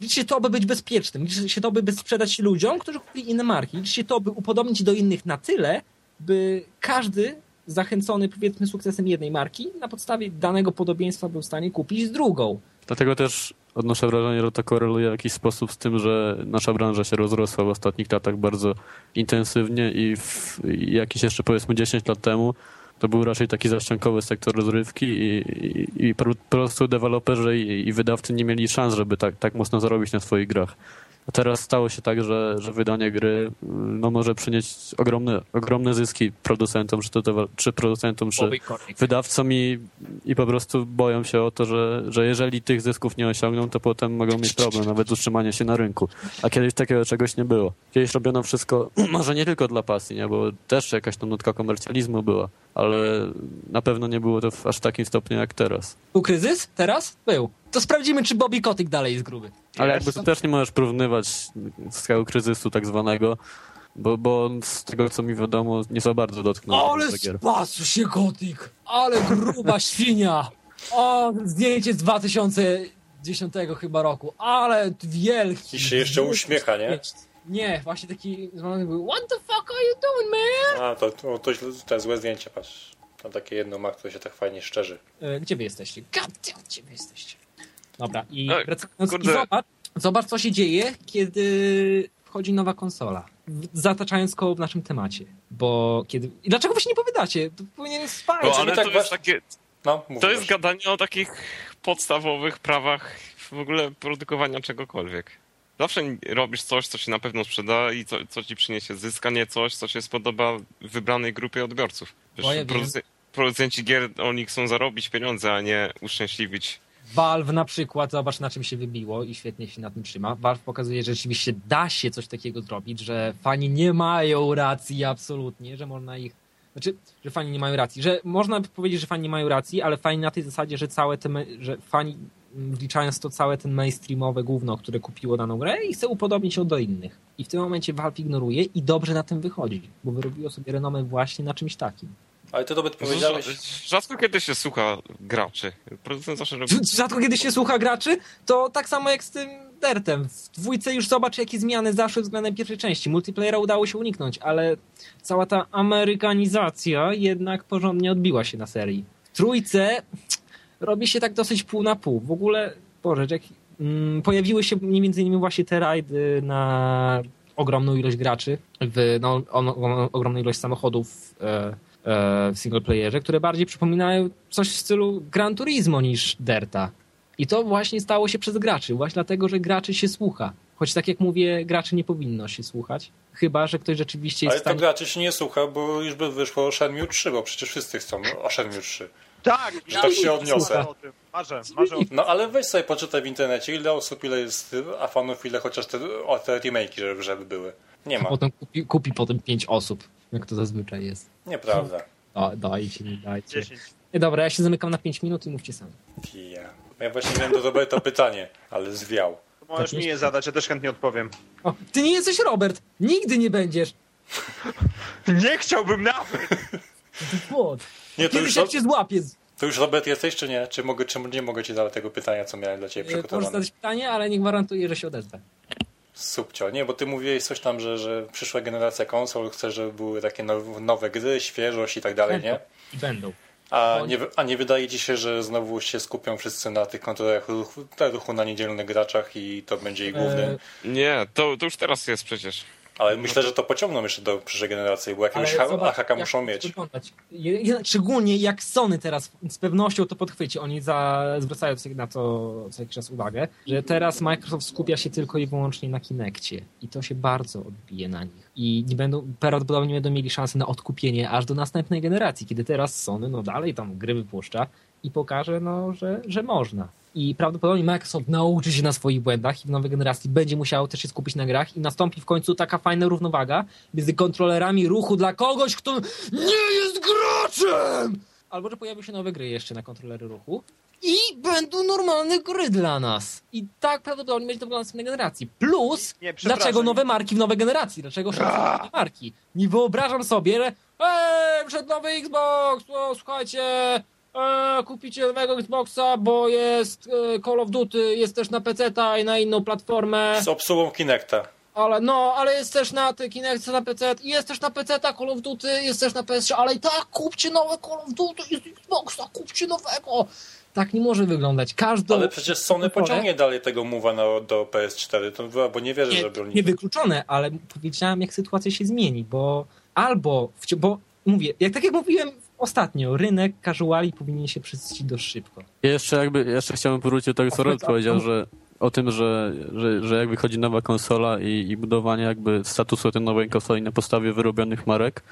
Liczy się to, by być bezpiecznym. Liczy się to, by sprzedać ludziom, którzy kupili inne marki. Liczy się to, by upodobnić do innych na tyle, by każdy zachęcony, powiedzmy, sukcesem jednej marki, na podstawie danego podobieństwa był w stanie kupić drugą. Dlatego też odnoszę wrażenie, że to koreluje w jakiś sposób z tym, że nasza branża się rozrosła w ostatnich latach bardzo intensywnie i, w, i jakieś jeszcze powiedzmy 10 lat temu to był raczej taki zaściankowy sektor rozrywki i, i, i po prostu deweloperzy i, i wydawcy nie mieli szans, żeby tak, tak mocno zarobić na swoich grach. A teraz stało się tak, że, że wydanie gry no, może przynieść ogromne, ogromne zyski producentom, czy, to czy producentom, czy, wydawcom i, i po prostu boją się o to, że, że jeżeli tych zysków nie osiągną, to potem mogą mieć problem nawet z utrzymaniem się na rynku. A kiedyś takiego czegoś nie było. Kiedyś robiono wszystko, może nie tylko dla pasji, nie? bo też jakaś tam nutka komercjalizmu była, ale na pewno nie było to w aż takim stopniu jak teraz. Był kryzys? Teraz? Był. To sprawdzimy, czy Bobby Kotick dalej jest gruby. Ale jakby tu też nie możesz porównywać z tego kryzysu tak zwanego, bo, bo on z tego co mi wiadomo nie za bardzo dotknął Ale spasł się Kotik! Ale gruba świnia! O, zdjęcie z 2010 chyba roku. Ale wielki. I się jeszcze uśmiecha, nie? Nie, właśnie taki zwalony był What the fuck are you doing, man? A, to, to, to, źle- to złe zdjęcie, patrz. Tam takie jedno ma, które się tak fajnie szczerzy. E, Gdzie wy jesteście? God damn, gdzie wy jesteście? Dobra, i Ej, wracając, i zobacz, zobacz, co się dzieje, kiedy wchodzi nowa konsola. Zataczając koło w naszym temacie. Bo kiedy... I dlaczego wy się nie powiadacie? To powinien spać. No, żeby ale tak to jest właśnie- takie, No, to jest gadanie o takich podstawowych prawach w ogóle produkowania czegokolwiek. Zawsze robisz coś, co się na pewno sprzeda i co, co ci przyniesie zysk, a nie coś, co się spodoba wybranej grupie odbiorców. Wiesz, producy- producenci gier, oni chcą zarobić pieniądze, a nie uszczęśliwić. Valve na przykład, zobacz na czym się wybiło i świetnie się na tym trzyma. Valve pokazuje, że rzeczywiście da się coś takiego zrobić, że fani nie mają racji absolutnie, że można ich... Znaczy, że fani nie mają racji, że można by powiedzieć, że fani nie mają racji, ale fani na tej zasadzie, że całe te, że fani wliczając to całe ten mainstreamowe gówno, które kupiło daną grę i chce upodobnić ją do innych. I w tym momencie Valve ignoruje i dobrze na tym wychodzi, bo wyrobiło sobie renomę właśnie na czymś takim. Ale ty to by powiedziałeś... Rzadko kiedy się słucha graczy. Producent zawsze robi... Rzadko kiedy się słucha graczy, to tak samo jak z tym Dertem. W dwójce już zobacz, jakie zmiany zaszły względem pierwszej części. Multiplayera udało się uniknąć, ale cała ta amerykanizacja jednak porządnie odbiła się na serii. W trójce robi się tak dosyć pół na pół. W ogóle, Boże, jak mm, pojawiły się między innymi właśnie te rajdy na ogromną ilość graczy, w, no, on, on, ogromną ilość samochodów e, e, w single playerze, które bardziej przypominają coś w stylu Gran Turismo niż Derta. I to właśnie stało się przez graczy, właśnie dlatego, że graczy się słucha. Choć tak jak mówię, graczy nie powinno się słuchać. Chyba, że ktoś rzeczywiście jest Ale to stanie... graczy się nie słucha, bo już by wyszło Shenmue 3, bo przecież wszyscy chcą o Shenmue 3. Tak, Że tak się odniosę. Marzę o tym. Marzę, marzę o tym. No ale weź sobie poczytaj w internecie, ile osób, ile jest, a fanów, ile chociaż te, o, te remake'i, żeby, żeby były. Nie A ma. potem kupi, kupi potem pięć osób, jak to zazwyczaj jest. Nieprawda. O, dajcie mi, dajcie. 10. Nie, Dobra, ja się zamykam na 5 minut i mówcie sami. Ja. Ja właśnie miałem do Roberta pytanie, ale zwiał. Możesz Tak mi je zadać, ja też chętnie odpowiem. O, ty nie jesteś Robert! Nigdy nie będziesz! Nie chciałbym nawet! Płot. Nie, to Kiedyś już, jak cię złapię. to już Robert jesteś, czy nie? Czy, mogę, czy nie mogę ci zadać tego pytania, co miałem dla ciebie Możesz przygotowane? zadać pytanie, ale nie gwarantuję, że się odezwę. Subcio. Nie, bo ty mówiłeś coś tam, że, że przyszła generacja konsol chce, żeby były takie now- nowe gry, świeżość i tak dalej, nie? I będą. A nie, a nie wydaje ci się, że znowu się skupią wszyscy na tych kontrolerach ruchu, na ruchu na niedzielnych graczach i to będzie ich główny? E, Nie, to, to już teraz jest przecież. Ale myślę, że to pociągną jeszcze do przyszłej generacji, bo jakiegoś zobacz, haka jak muszą mieć. wyglądać. Szczególnie jak Sony teraz z pewnością to podchwyci. Oni za, zwracają na to co jakiś czas uwagę, że teraz Microsoft skupia się tylko i wyłącznie na Kinectie. I to się bardzo odbije na nich. I nie będą, prawdopodobnie będą mieli szansę na odkupienie aż do następnej generacji, kiedy teraz Sony no dalej tam gry wypuszcza i pokaże, no, że, że można. I prawdopodobnie Microsoft nauczy się na swoich błędach i w nowej generacji będzie musiało też się skupić na grach i nastąpi w końcu taka fajna równowaga między kontrolerami ruchu dla kogoś, kto nie jest graczem! Albo, że pojawią się nowe gry jeszcze na kontrolery ruchu i będą normalne gry dla nas. I tak prawdopodobnie będzie to w następnej generacji. Plus, Nie, dlaczego nowe marki w nowej generacji? Dlaczego szanse nowe marki? Nie wyobrażam sobie, że eee, przed nowy Xbox, o, słuchajcie, eee, kupicie nowego Xboxa, bo jest e, Call of Duty, jest też na PC-ta i na inną platformę. Z obsługą Kinecta. Ale no, ale jest też na te Kinect na PC, jest też na PC Call of Duty, jest też na PS3, ale i tak kupcie nowe Call of Duty z Xboxa, kupcie nowego. Tak nie może wyglądać. Każdą Ale przecież Sony pociągnie dalej tego mowa na, do PS4, to, była- bo nie wierzę, nie, że oni... nie wykluczone, ale powiedziałem, jak sytuacja się zmieni, bo albo, wci- bo mówię, jak tak jak mówiłem ostatnio, rynek casuali powinien się przyciszyć dość szybko. Jeszcze jakby, jeszcze chciałbym powrócić do tego, co Robert powiedział, że o tym, że, że, że jak wychodzi nowa konsola i, i budowanie jakby statusu tej nowej konsoli na podstawie wyrobionych marek,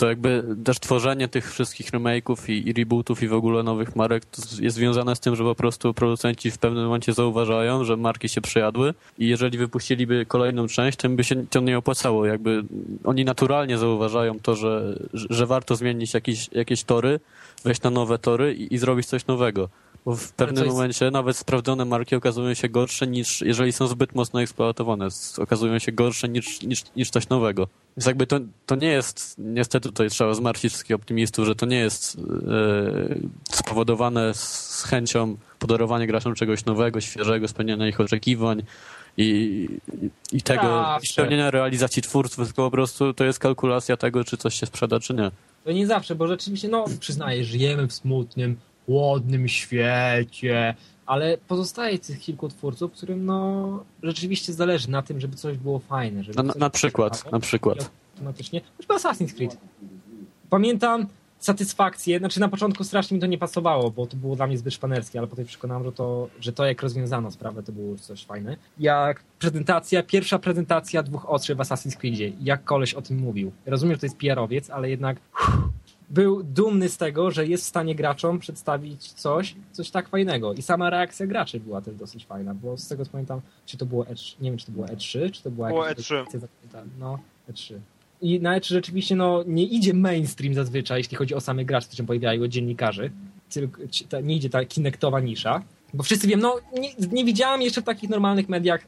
to jakby też tworzenie tych wszystkich remake'ów i, i rebootów i w ogóle nowych marek jest związane z tym, że po prostu producenci w pewnym momencie zauważają, że marki się przejadły i jeżeli wypuściliby kolejną część, to im by się to nie opłacało. Jakby oni naturalnie zauważają to, że, że warto zmienić jakieś, jakieś tory, wejść na nowe tory i, i zrobić coś nowego. Bo w pewnym jest- momencie nawet sprawdzone marki okazują się gorsze niż, jeżeli są zbyt mocno eksploatowane, okazują się gorsze niż, niż, niż coś nowego. Więc jakby to, to nie jest, niestety tutaj trzeba zmartwić wszystkich optymistów, że to nie jest e, spowodowane z chęcią podarowania graczom czegoś nowego, świeżego, spełnienia ich oczekiwań i, i, i tego spełnienia realizacji twórców, tylko po prostu to jest kalkulacja tego, czy coś się sprzeda, czy nie. To nie zawsze, bo rzeczywiście, no przyznaję, żyjemy w smutnym, chłodnym świecie, ale pozostaje tych kilku twórców, którym no rzeczywiście zależy na tym, żeby coś było fajne. Żeby Na, na, na przykład, ciekawe. na przykład. Automatycznie, choćby Assassin's Creed. Pamiętam satysfakcję, znaczy na początku strasznie mi to nie pasowało, bo to było dla mnie zbyt szpanerskie, ale potem przekonałem, że to, że to jak rozwiązano sprawę, to było coś fajne. Jak prezentacja, pierwsza prezentacja dwóch oczy w Assassin's Creedzie, jak koleś o tym mówił. Rozumiem, że to jest PR-owiec, ale jednak uff, był dumny z tego, że jest w stanie graczom przedstawić coś, coś tak fajnego. I sama reakcja graczy była też dosyć fajna, bo z tego co pamiętam, czy to było E3, nie wiem, czy to było E3, czy to była Było jakaś E3. akcja zapamiętana. No, E3. I na E3 rzeczywiście no, nie idzie mainstream zazwyczaj, jeśli chodzi o samych graczy, którzy się pojawiają, dziennikarzy. Tylko, ta, nie idzie ta kinektowa nisza. Bo wszyscy wiem, no nie, nie widziałem jeszcze w takich normalnych mediach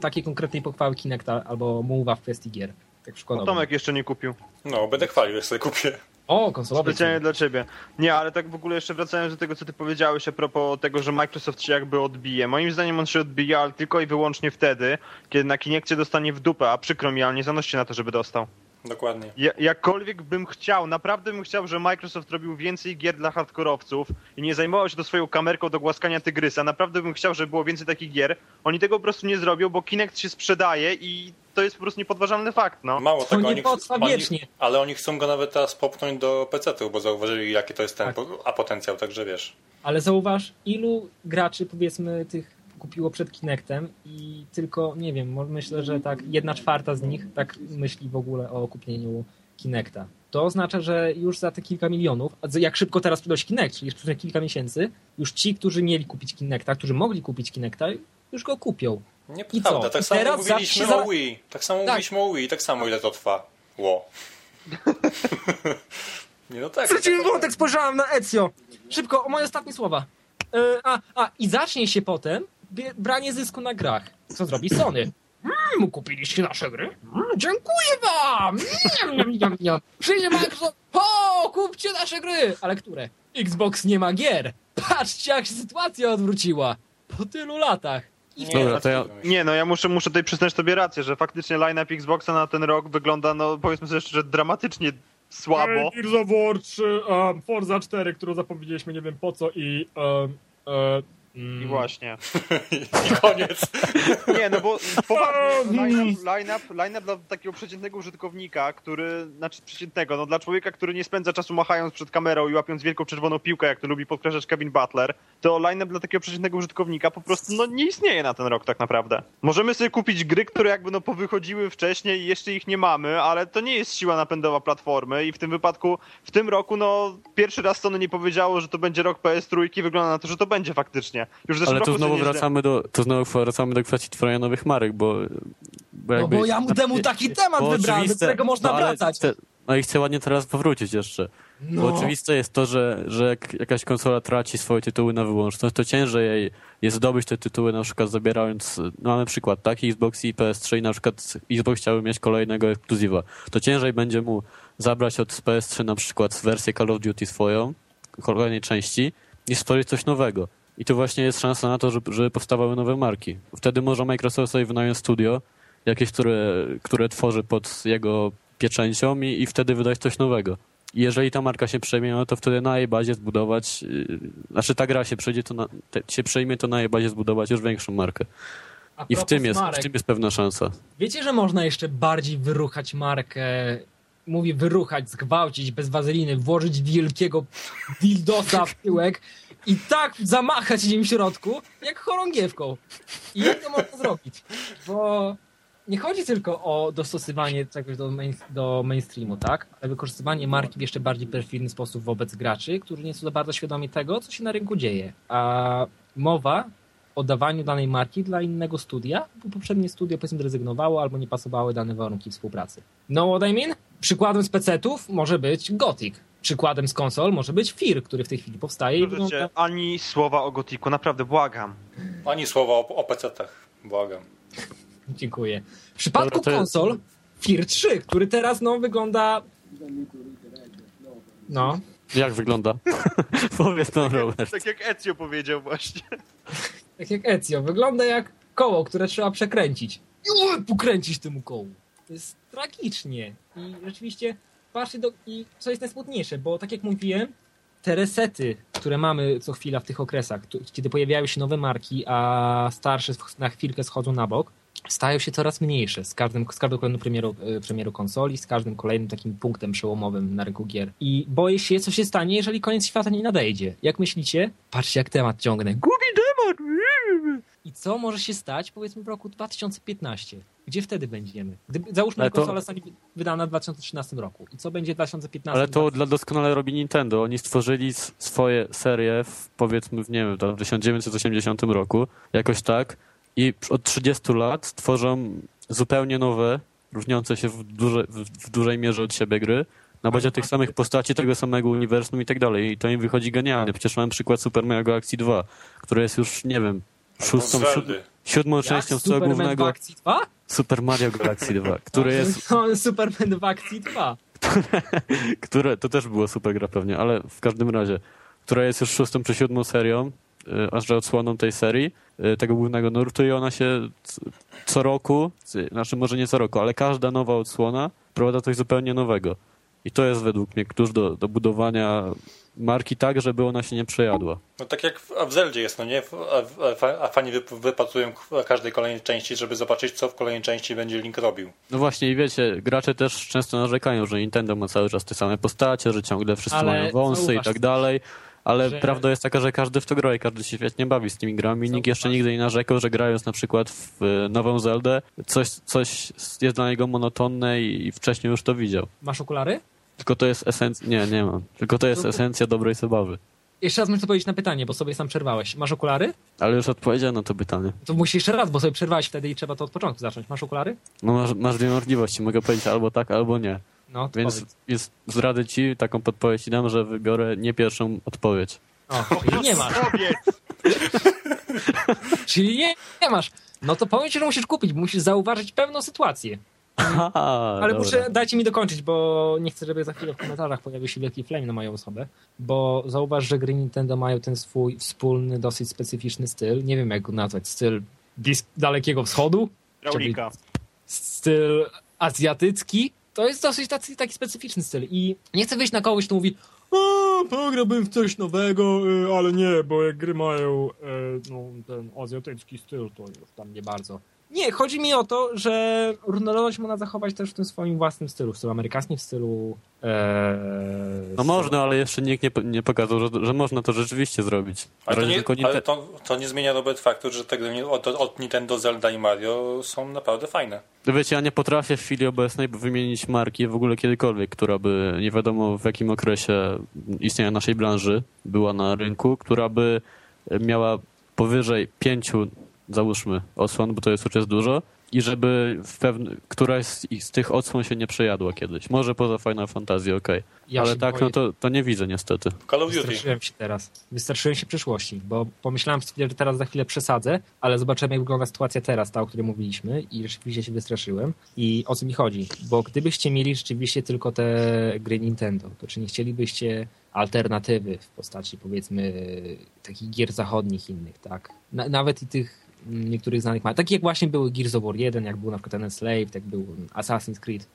takiej konkretnej pochwały Kinecta albo mowa w kwestii gier. Tak przykładowo. Tomek jeszcze nie kupił. No, będę chwalił, jak sobie kupię. O, konsolowy. Specjalnie dla ciebie. Nie, ale tak w ogóle jeszcze wracając do tego, co ty powiedziałeś a propos tego, że Microsoft się jakby odbije. Moim zdaniem on się odbija, ale tylko i wyłącznie wtedy, kiedy na Kinekcie dostanie w dupę, a przykro mi, ale nie zanoście na to, żeby dostał. Dokładnie. Ja, jakkolwiek bym chciał, naprawdę bym chciał, że Microsoft robił więcej gier dla hardkorowców i nie zajmował się to swoją kamerką do głaskania tygrysa. Naprawdę bym chciał, żeby było więcej takich gier. Oni tego po prostu nie zrobią, bo Kinect się sprzedaje i to jest po prostu niepodważalny fakt, no. Mało tego, nie oni, oni, ale oni chcą go nawet teraz popchnąć do PC-ów, bo zauważyli, jaki to jest ten, Tak. po- a potencjał, także wiesz. Ale zauważ, ilu graczy, powiedzmy, tych kupiło przed Kinectem i tylko, nie wiem, myślę, że tak jedna czwarta z nich tak myśli w ogóle o kupieniu Kinecta. To oznacza, że już za te kilka milionów, jak szybko teraz sprzedać Kinect, czyli przez kilka miesięcy, już ci, którzy mieli kupić Kinecta, którzy mogli kupić Kinecta, już go kupią. Nieprawda, co? tak I samo teraz mówiliśmy za- o Wii. Tak samo Tak. mówiliśmy o Wii, tak samo ile to trwa. Ło. Nie no tak. Straciłem tak, wątek, spojrzałem na Ezio. Szybko, o moje ostatnie słowa. E, a, a, i zacznie się potem branie zysku na grach. Co zrobi Sony? Mm, kupiliście nasze gry? Mm, dziękuję wam! Niam, niam, niam. Przyjdzie Microsoft, o, kupcie nasze gry! Ale które? Xbox nie ma gier. Patrzcie, jak się sytuacja odwróciła. Po tylu latach. I Nie, Dobra, no, to ja- Nie, no ja muszę, muszę tutaj przyznać tobie rację, że faktycznie line-up Xboxa na ten rok wygląda, no powiedzmy sobie szczerze, dramatycznie słabo. Gears of War 3, um, Forza 4, którą zapowiedzieliśmy nie wiem po co i... Um, mm, I właśnie. I koniec. Nie, no bo line-up, line-up, line-up dla takiego przeciętnego użytkownika, który, znaczy przeciętnego, no dla człowieka, który nie spędza czasu machając przed kamerą i łapiąc wielką czerwoną piłkę, jak to lubi podkreślać Kevin Butler, to line-up dla takiego przeciętnego użytkownika po prostu no nie istnieje na ten rok tak naprawdę. Możemy sobie kupić gry, które jakby no powychodziły wcześniej i jeszcze ich nie mamy, ale to nie jest siła napędowa platformy i w tym wypadku, w tym roku no pierwszy raz Sony nie powiedziało, że to będzie rok PS3 i wygląda na to, że to będzie faktycznie. Już Ale tu roku znowu wracamy do, tu znowu wracamy do kwestii tworzenia nowych marek, bo... bo No jakby- bo ja mu temu taki temat wybrałem, do którego można no, ale wracać. Chcę, no i chcę ładnie teraz powrócić jeszcze. No. Bo oczywiste jest to, że, że jak jakaś konsola traci swoje tytuły na wyłączność, to ciężej jej jest zdobyć te tytuły, na przykład zabierając, no mamy przykład, tak, Xbox i PS3 i na przykład Xbox chciałby mieć kolejnego ekskluzywa. To ciężej będzie mu zabrać od PS3 na przykład wersję Call of Duty swoją, kolejnej części, niż stworzyć coś nowego. I tu właśnie jest szansa na to, żeby, żeby powstawały nowe marki. Wtedy może Microsoft sobie wynająć studio, jakieś, które, które tworzy pod jego pieczęcią i, i wtedy wydać coś nowego. I jeżeli ta marka się przejmie, no to wtedy na jej bazie zbudować, yy, znaczy ta gra się przejdzie, to na, te, się przejmie, to na jej bazie zbudować już większą markę. I w tym jest, w marek, tym jest pewna szansa. Wiecie, że można jeszcze bardziej wyruchać markę, mówię wyruchać, zgwałcić bez wazeliny, włożyć wielkiego dildosa w tyłek i tak zamachać nim w środku, jak chorągiewką. I jak to można zrobić? Bo nie chodzi tylko o dostosowanie czegoś do, main, do mainstreamu, tak? Ale wykorzystywanie marki w jeszcze bardziej perfidny sposób wobec graczy, którzy nie są za bardzo świadomi tego, co się na rynku dzieje. A mowa o dawaniu danej marki dla innego studia, bo poprzednie studio powiedzmy zrezygnowało albo nie pasowały dane warunki współpracy. No what I mean? Przykładem z PC-ów może być Gothic. Przykładem z konsol może być Fear, który w tej chwili powstaje i Proszę wygląda... cię, ani słowa o Gotiku, naprawdę błagam. Ani słowa o, o PC-tach. Błagam. Dziękuję. W przypadku to- konsol Fear 3, który teraz no wygląda... No, Jak wygląda? Powiedz nam, Robert. Tak jak Ezio powiedział właśnie. tak jak Ezio. Wygląda jak koło, które trzeba przekręcić. I pokręcić temu kołu. Jest tragicznie. I rzeczywiście patrzcie do... I co jest najsmutniejsze, bo tak jak mówiłem, te resety, które mamy co chwila w tych okresach, kiedy pojawiają się nowe marki, a starsze na chwilkę schodzą na bok, stają się coraz mniejsze z, każdym, z każdą kolejną premierą, e, premierą konsoli, z każdym kolejnym takim punktem przełomowym na rynku gier. I boję się, co się stanie, jeżeli koniec świata nie nadejdzie. Jak myślicie? Patrzcie, jak temat ciągnę. Głupi temat! I co może się stać, powiedzmy, w roku 2015? Gdzie wtedy będziemy? Gdyby, załóżmy, że to- konsola zostanie wydana w 2013 roku. I co będzie w 2015? Ale to dla doskonale robi Nintendo. Oni stworzyli swoje serie w, powiedzmy, w, nie wiem, w 1980 roku, jakoś tak, i od 30 lat tworzą zupełnie nowe, różniące się w, duże, w, w dużej mierze od siebie gry, na bazie tych samych postaci, tego samego uniwersum i tak dalej. I to im wychodzi genialnie. Przecież mam przykład Super Mario Galaxy 2, które jest już, nie wiem, szóstą, z siódmą, częścią Superman głównego w akcji 2? Super Mario Galaxy 2, który jest No, Superman w akcji 2. które to też było super gra pewnie, ale w każdym razie, która jest już szóstą czy siódmą serią, y, aż że odsłoną tej serii, y, tego głównego nurtu i ona się co roku, znaczy może nie co roku, ale każda nowa odsłona wprowadza coś zupełnie nowego. I to jest według mnie klucz do, do budowania marki tak, żeby ona się nie przejadła. No tak jak w, a w Zeldzie jest, no nie? A, a, a fani wyp- wypatrują każdej kolejnej części, żeby zobaczyć, co w kolejnej części będzie Link robił. No właśnie i wiecie, gracze też często narzekają, że Nintendo ma cały czas te same postacie, że ciągle wszyscy Ale mają wąsy i tak dalej. Ale że- prawda jest taka, że każdy w to gra i każdy się świetnie bawi z tymi grami. Nikt jeszcze nigdy nie narzekał, że grając na przykład w e, nową Zeldę, coś, coś jest dla niego monotonne i wcześniej już to widział. Masz okulary? Tylko to jest esencja... Nie, nie mam. Tylko to jest esencja dobrej zabawy. Jeszcze raz muszę odpowiedzieć na pytanie, bo sobie sam przerwałeś. Masz okulary? Ale już odpowiedziałem na to pytanie. To musisz jeszcze raz, bo sobie przerwałeś wtedy i trzeba to od początku zacząć. Masz okulary? No masz, masz dwie możliwości, mogę powiedzieć albo tak, albo nie. No, Więc, powiedz. więc zdradzę ci, taką podpowiedź ci dam, że wybiorę nie pierwszą odpowiedź. O, czyli nie masz. Czyli nie, nie masz. No to powiem ci, że musisz kupić, bo musisz zauważyć pewną sytuację. Aha, Ale dobra. muszę, dajcie mi dokończyć, bo nie chcę, żeby za chwilę w komentarzach pojawił się wielki flame na moją osobę, bo zauważ, że gry Nintendo mają ten swój wspólny, dosyć specyficzny styl. Nie wiem, jak go nazwać. Styl dalekiego wschodu? Raulika. styl azjatycki. To jest dosyć taki, taki specyficzny styl i nie chcę wyjść na kogoś, kto mówi a, pograłbym w coś nowego, y, ale nie, bo jak gry mają y, no, ten azjatycki styl, to już tam nie bardzo. Nie, chodzi mi o to, że różnorodność można zachować też w tym swoim własnym stylu, w stylu amerykańskim, w stylu... E, No można, ale jeszcze nikt nie, nie pokazał, że, że można to rzeczywiście zrobić. Ale, to nie, tylko Ninte- ale to, to nie zmienia nawet faktu, że te gry od, od Nintendo, Zelda i Mario są naprawdę fajne. Wiecie, ja nie potrafię w chwili obecnej wymienić marki w ogóle kiedykolwiek, która by nie wiadomo w jakim okresie istnienia naszej branży była na rynku, która by miała powyżej pięciu, załóżmy, odsłon, bo to jest już jest dużo, i żeby w pewny, któraś z, z tych odsłon się nie przejadła kiedyś. Może poza Final Fantasy, okej. Ja Ale tak, boję- no to, to nie widzę niestety. Call of Duty. Wystraszyłem się teraz. Wystraszyłem się przyszłości, bo pomyślałem sobie, że teraz za chwilę przesadzę, ale zobaczyłem, jak wygląda sytuacja teraz, ta, o której mówiliśmy i rzeczywiście się wystraszyłem. I o co mi chodzi? Bo gdybyście mieli rzeczywiście tylko te gry Nintendo, to czy nie chcielibyście alternatywy w postaci, powiedzmy, takich gier zachodnich innych, tak? Na, nawet i tych niektórych znanych marek. Tak jak właśnie były Gears of War 1, jak był na przykład ten Enslaved, jak był Assassin's Creed.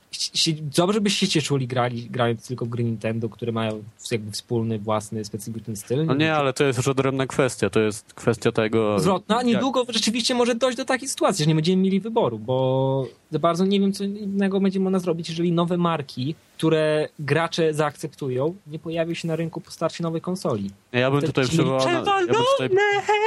Dobrze byście się czuli grali, grając tylko w gry Nintendo, które mają jakby wspólny, własny, specyficzny styl. No nie, ale to jest już odrębna kwestia. To jest kwestia tego. Zwrotna. jak- Niedługo rzeczywiście może dojść do takiej sytuacji, że nie będziemy mieli wyboru, bo za bardzo nie wiem, co innego będzie można zrobić, jeżeli nowe marki, które gracze zaakceptują, nie pojawią się na rynku po starcie nowej konsoli. Ja bym tutaj przywołał. na- Ja bym tutaj,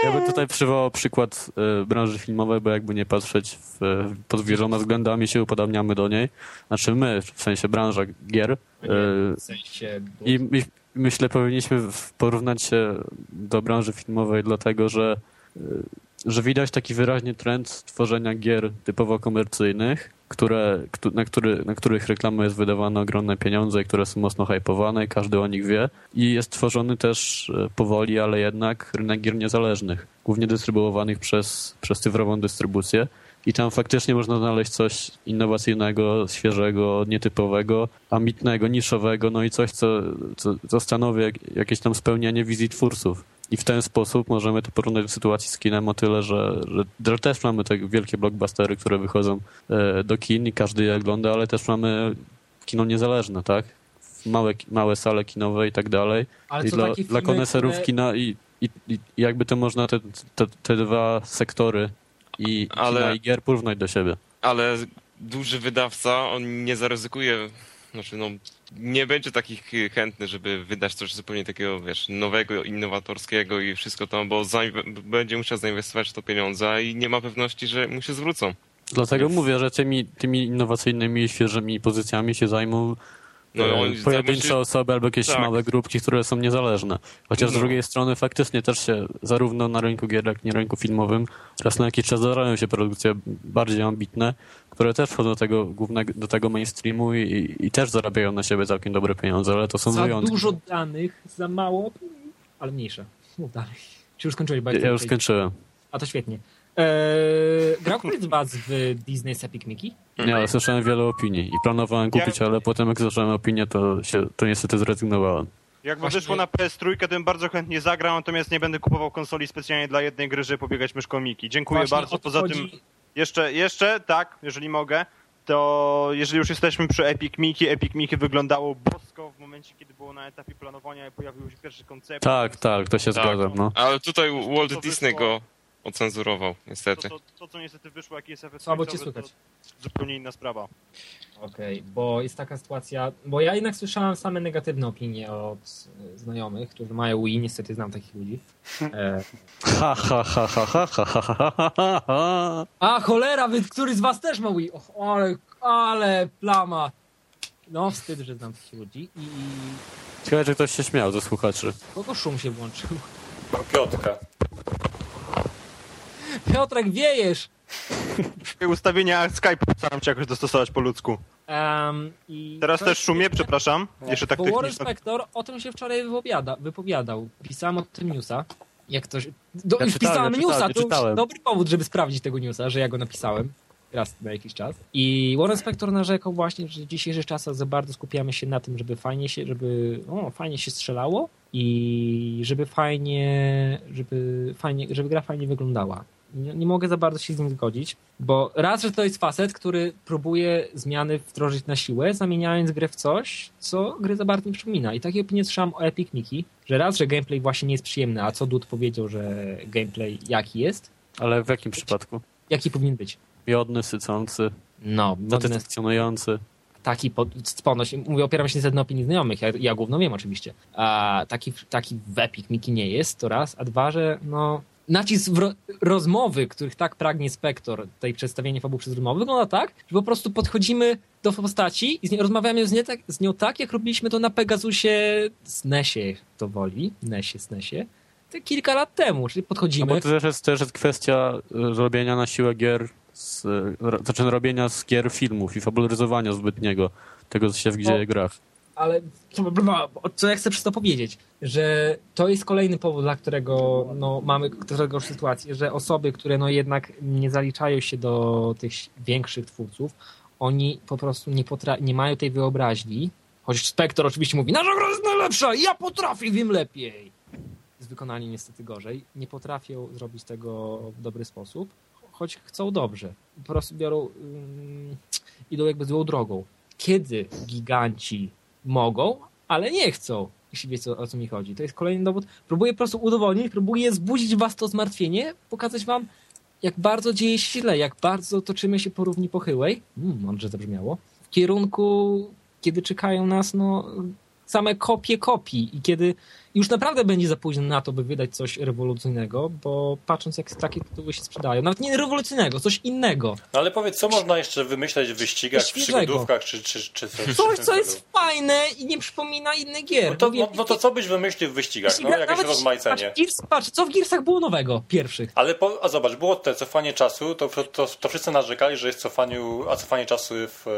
ja bym tutaj przywołał przykład e, branży filmowej, bo jakby nie patrzeć w, e, pod wieloma względami się upodabniamy do niej. Znaczy my, w sensie branża gier. E, W sensie... I my, myślę, powinniśmy porównać się do branży filmowej, dlatego że, że widać taki wyraźny trend tworzenia gier typowo komercyjnych, które, któ- na, który, na których reklamy jest wydawane ogromne pieniądze i które są mocno hypowane, każdy o nich wie. I jest tworzony też e, powoli, ale jednak rynek gier niezależnych, głównie dystrybuowanych przez, przez cyfrową dystrybucję. I tam faktycznie można znaleźć coś innowacyjnego, świeżego, nietypowego, ambitnego, niszowego, no i coś, co, co, co stanowi jak, jakieś tam spełnienie wizji twórców. I w ten sposób możemy to porównać do sytuacji z kinem o tyle, że, że, że też mamy te wielkie blockbustery, które wychodzą e, do kin i każdy je ogląda, ale też mamy kino niezależne, tak? Małe, małe sale kinowe i tak dalej. Ale I dla, takie dla filmy, koneserów które- kina i, i, i jakby to można te, te, te dwa sektory i Ale- kina i gier porównać do siebie. Ale duży wydawca, on nie zaryzykuje, znaczy no, nie będzie takich y, chętny, żeby wydać coś zupełnie takiego, wiesz, nowego, innowatorskiego i wszystko to, bo będzie musiał zainwestować w to pieniądze i nie ma pewności, że mu się zwrócą. Dlatego mówię, że tymi, tymi innowacyjnymi, świeżymi pozycjami się zajmą No, pojedyncze osoby albo jakieś Tak. małe grupki, które są niezależne. Chociaż z No. drugiej strony faktycznie też się zarówno na rynku gier, jak i na rynku filmowym raz na jakiś czas zdarzają się produkcje bardziej ambitne, które też wchodzą do tego głównego, do tego mainstreamu i, i też zarabiają na siebie całkiem dobre pieniądze, ale to są Za wyjątki. dużo danych, za mało ale mniejsze. Mów dalej. Czy już skończyłeś? Ja, już skończyłem. A to świetnie. Eee, grał któryś z was w Disney's Epic Mickey? Nie, ale słyszałem wiele opinii i planowałem kupić, ale potem jak słyszałem opinię, to, się, to niestety zrezygnowałem. Jakby Właśnie- wyszło na PS3, to bym bardzo chętnie zagrał, natomiast nie będę kupował konsoli specjalnie dla jednej gry, żeby pobiegać myszką Miki. Dziękuję Właśnie bardzo. Poza chodzi- tym jeszcze, jeszcze, tak, jeżeli mogę, to jeżeli już jesteśmy przy Epic Mickey, Epic Mickey wyglądało bosko w momencie, kiedy było na etapie planowania i pojawiły się pierwsze koncepty. Tak, tak, to się Tak. zgadzam, no. Ale tutaj Walt Disney wyszło- go ocenzurował, To, niestety. to, to, co niestety wyszło, jaki jest efekt Słabo cię słychać. to zupełnie inna sprawa. Okej, bo jest taka sytuacja, bo ja jednak słyszałem same negatywne opinie od e, znajomych, którzy mają Wii, niestety znam takich ludzi. E, Ha, ha, ha, ha, ha, ha, ha, ha, ha, ha, ha. a cholera, wy, który z was też ma Wii? Och, ale, ale plama. No wstyd, że znam takich ludzi i Ciekawe, czy ktoś się śmiał ze słuchaczy. kogo szum się włączył? Piotrka. Piotrek, wiejesz! Ustawienia Skype staram się jakoś dostosować po ludzku. I Teraz też szumie, przepraszam. Jeszcze tak Bo Warren. Spector o tym się wczoraj wypowiada, wypowiadał. Pisałem o tym newsa. Jak ktoś. Do, Ja już czytałem, pisałem ja newsa, czytałem, to już dobry powód, żeby sprawdzić tego newsa, że ja go napisałem. Raz na jakiś czas. I Warren Spector narzekał właśnie, że w dzisiejszych czasach za bardzo skupiamy się na tym, żeby fajnie się, żeby o, fajnie się strzelało i żeby fajnie, żeby fajnie, żeby gra fajnie wyglądała. Nie, nie mogę za bardzo się z nim zgodzić, bo raz, że to jest facet, który próbuje zmiany wdrożyć na siłę, zamieniając grę w coś, co gry za bardzo nie przypomina. I takie opinie słyszałem o Epic Mickey, że raz, że gameplay właśnie nie jest przyjemny, a co Dud powiedział, że gameplay jaki jest, Ale w jakim przypadku? jaki powinien być. Miodny, sycący, No, satysfakcjonujący. taki ponoć, mówię, opieram się niestety na opinii znajomych, ja, ja główno wiem oczywiście, a taki, taki w Epic Mickey nie jest, to raz, a dwa, że no, nacisk w ro, rozmowy, których tak pragnie Spektor, tej przedstawienie fabuły przez rozmowę, wygląda tak, że po prostu podchodzimy do postaci i z nie, rozmawiamy z, nie tak, z nią tak, jak robiliśmy to na Pegasusie SNESie, to woli, NESie, SNESie, te kilka lat temu, czyli No podchodzimy, bo to też jest, też jest kwestia y, robienia na siłę gier, z, y, znaczy robienia z gier filmów i fabularyzowania zbytniego tego, co się w dzieje No. grach. Ale co ja chcę przez to powiedzieć, że to jest kolejny powód, dla którego no, mamy którego sytuację, że osoby, które no jednak nie zaliczają się do tych większych twórców, oni po prostu nie, nie mają tej wyobraźni, choć Spector oczywiście mówi, nasza gra jest najlepsza, ja potrafię, wiem lepiej. Z wykonaniem niestety gorzej. Nie potrafią zrobić tego w dobry sposób, choć chcą dobrze. Po prostu biorą, ym, idą jakby złą drogą. Kiedy giganci mogą, ale nie chcą, jeśli wiecie o co mi chodzi. To jest kolejny dowód. Próbuję po prostu udowodnić, próbuję wzbudzić was to zmartwienie, pokazać wam, jak bardzo dzieje się źle, jak bardzo toczymy się po równi pochyłej, mm, mądrze zabrzmiało, w kierunku, kiedy czekają nas no, same kopie kopii i kiedy już naprawdę będzie za późno na to, by wydać coś rewolucyjnego, bo patrząc jak takie tytuły się sprzedają, nawet nie rewolucyjnego, coś innego. No ale powiedz, co można jeszcze wymyślać w wyścigach, w przygodówkach, czy, czy, czy coś? Coś, co jest fajne i nie przypomina innych gier. No to, no, no to co byś wymyślił w wyścigach? No, jakieś nawet- rozmaicenie. Patrz, Gears, patrz, co w Gearsach było nowego, pierwszych. Ale po, a zobacz, było te cofanie czasu, to, to, to wszyscy narzekali, że jest cofaniu, a cofanie czasu w, e,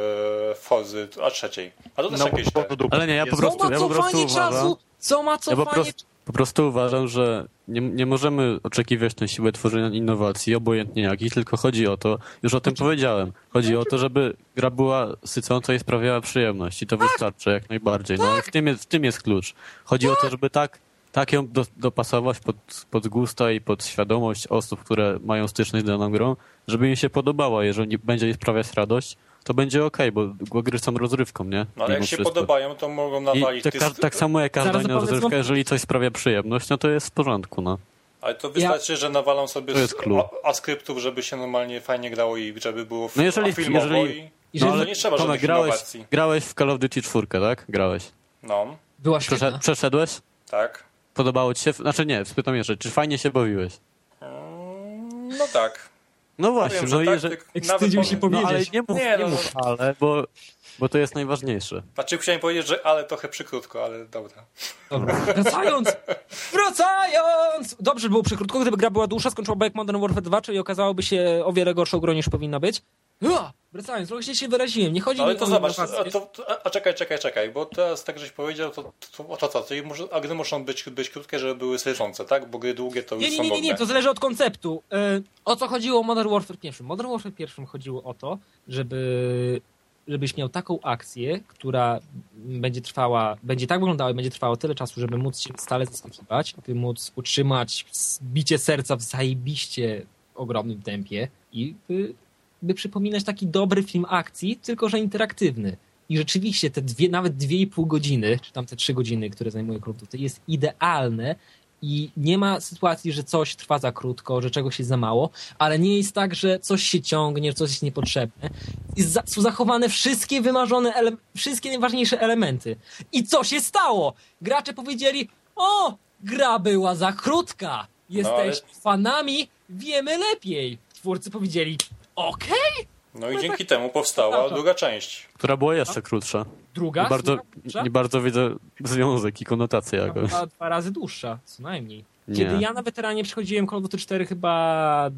w Forzy, a trzeciej. A to też No, jakieś te... Ale nie, ja po prostu- Co ma ja po prostu uważam- czasu? Co ma Ja po prostu, po prostu uważam, że nie, nie możemy oczekiwać na siłę tworzenia innowacji, obojętnie jakich, tylko chodzi o to, już o tym powiedziałem, chodzi o to, żeby gra była sycąca i sprawiała przyjemność i to wystarczy jak najbardziej. No, w, tym jest, w tym jest klucz. Chodzi o to, żeby tak, tak ją do, dopasować pod, pod gusta i pod świadomość osób, które mają styczność z daną grą, żeby im się podobała. Jeżeli będzie jej sprawiać radość, to będzie okej, bo, bo gry są rozrywką, nie? No ale jak się wszystko. podobają, to mogą I nawalić tak, dysk- tak samo jak każda inna rozrywka, jeżeli coś sprawia przyjemność, no to jest w porządku, no. Ale to wystarczy, że nawalą sobie To jest z- clue. a, a skryptów, żeby się normalnie fajnie grało i żeby było No jeżeli- filmowo jeżeli- i... Jeżeli- No, to nie trzeba Tomek, grałeś, innowacji. grałeś w Call of Duty 4, tak? Grałeś. No, Była świetna. przeszedłeś? tak. Podobało ci się? Znaczy nie, spytam jeszcze, czy fajnie się bawiłeś? Mm, No tak. No właśnie, Powiem, no tak, nawet wstydził powiem- się powiedzieć. No ale nie mów, Nie, nie, no, mów, ale, bo, bo to jest najważniejsze. Znaczy chciałem powiedzieć, że ale trochę przykrótko, ale dobra. Dobra. Wracając! Wracając! Dobrze by było przykrótko, gdyby gra była dłuższa, skończyłaby jak Modern Warfare 2, czyli okazałoby się o wiele gorszą grą niż powinna być. Ua! Wracając, trochę się wyraziłem. Nie chodzi ale mi to o zobacz, a, innowacje. to, to, a czekaj, czekaj, czekaj, bo teraz tak żeś powiedział, to, to, to co, to, może, a gry muszą być, być krótkie, żeby były leżące, tak? Bo gry długie to już Nie, nie, nie, nie, nie, to zależy od konceptu. E, o co chodziło Modern Warfare 1? Modern Warfare 1 chodziło o to, żeby żebyś miał taką akcję, która będzie trwała, będzie tak wyglądała i będzie trwała tyle czasu, żeby móc się stale zaskakiwać, by móc utrzymać bicie serca w zajebiście ogromnym tempie i by by przypominać taki dobry film akcji, tylko że interaktywny. I rzeczywiście te dwie, nawet dwie i pół godziny, czy tam te trzy godziny, które zajmuje Call of Duty, jest idealne i nie ma sytuacji, że coś trwa za krótko, że czegoś jest za mało, ale nie jest tak, że coś się ciągnie, że coś jest niepotrzebne. Jest są zachowane wszystkie wymarzone, wszystkie najważniejsze elementy. I co się stało? Gracze powiedzieli, o, gra była za krótka. Jesteśmy fanami, wiemy lepiej. Twórcy powiedzieli, okej, No i dzięki temu powstała druga część. Która była jeszcze krótsza. druga, Nie bardzo, nie bardzo widzę związek i konotację jakoś. Była dwa razy dłuższa, co najmniej. Nie. Kiedy ja na weteranie przechodziłem Call of Duty 4 chyba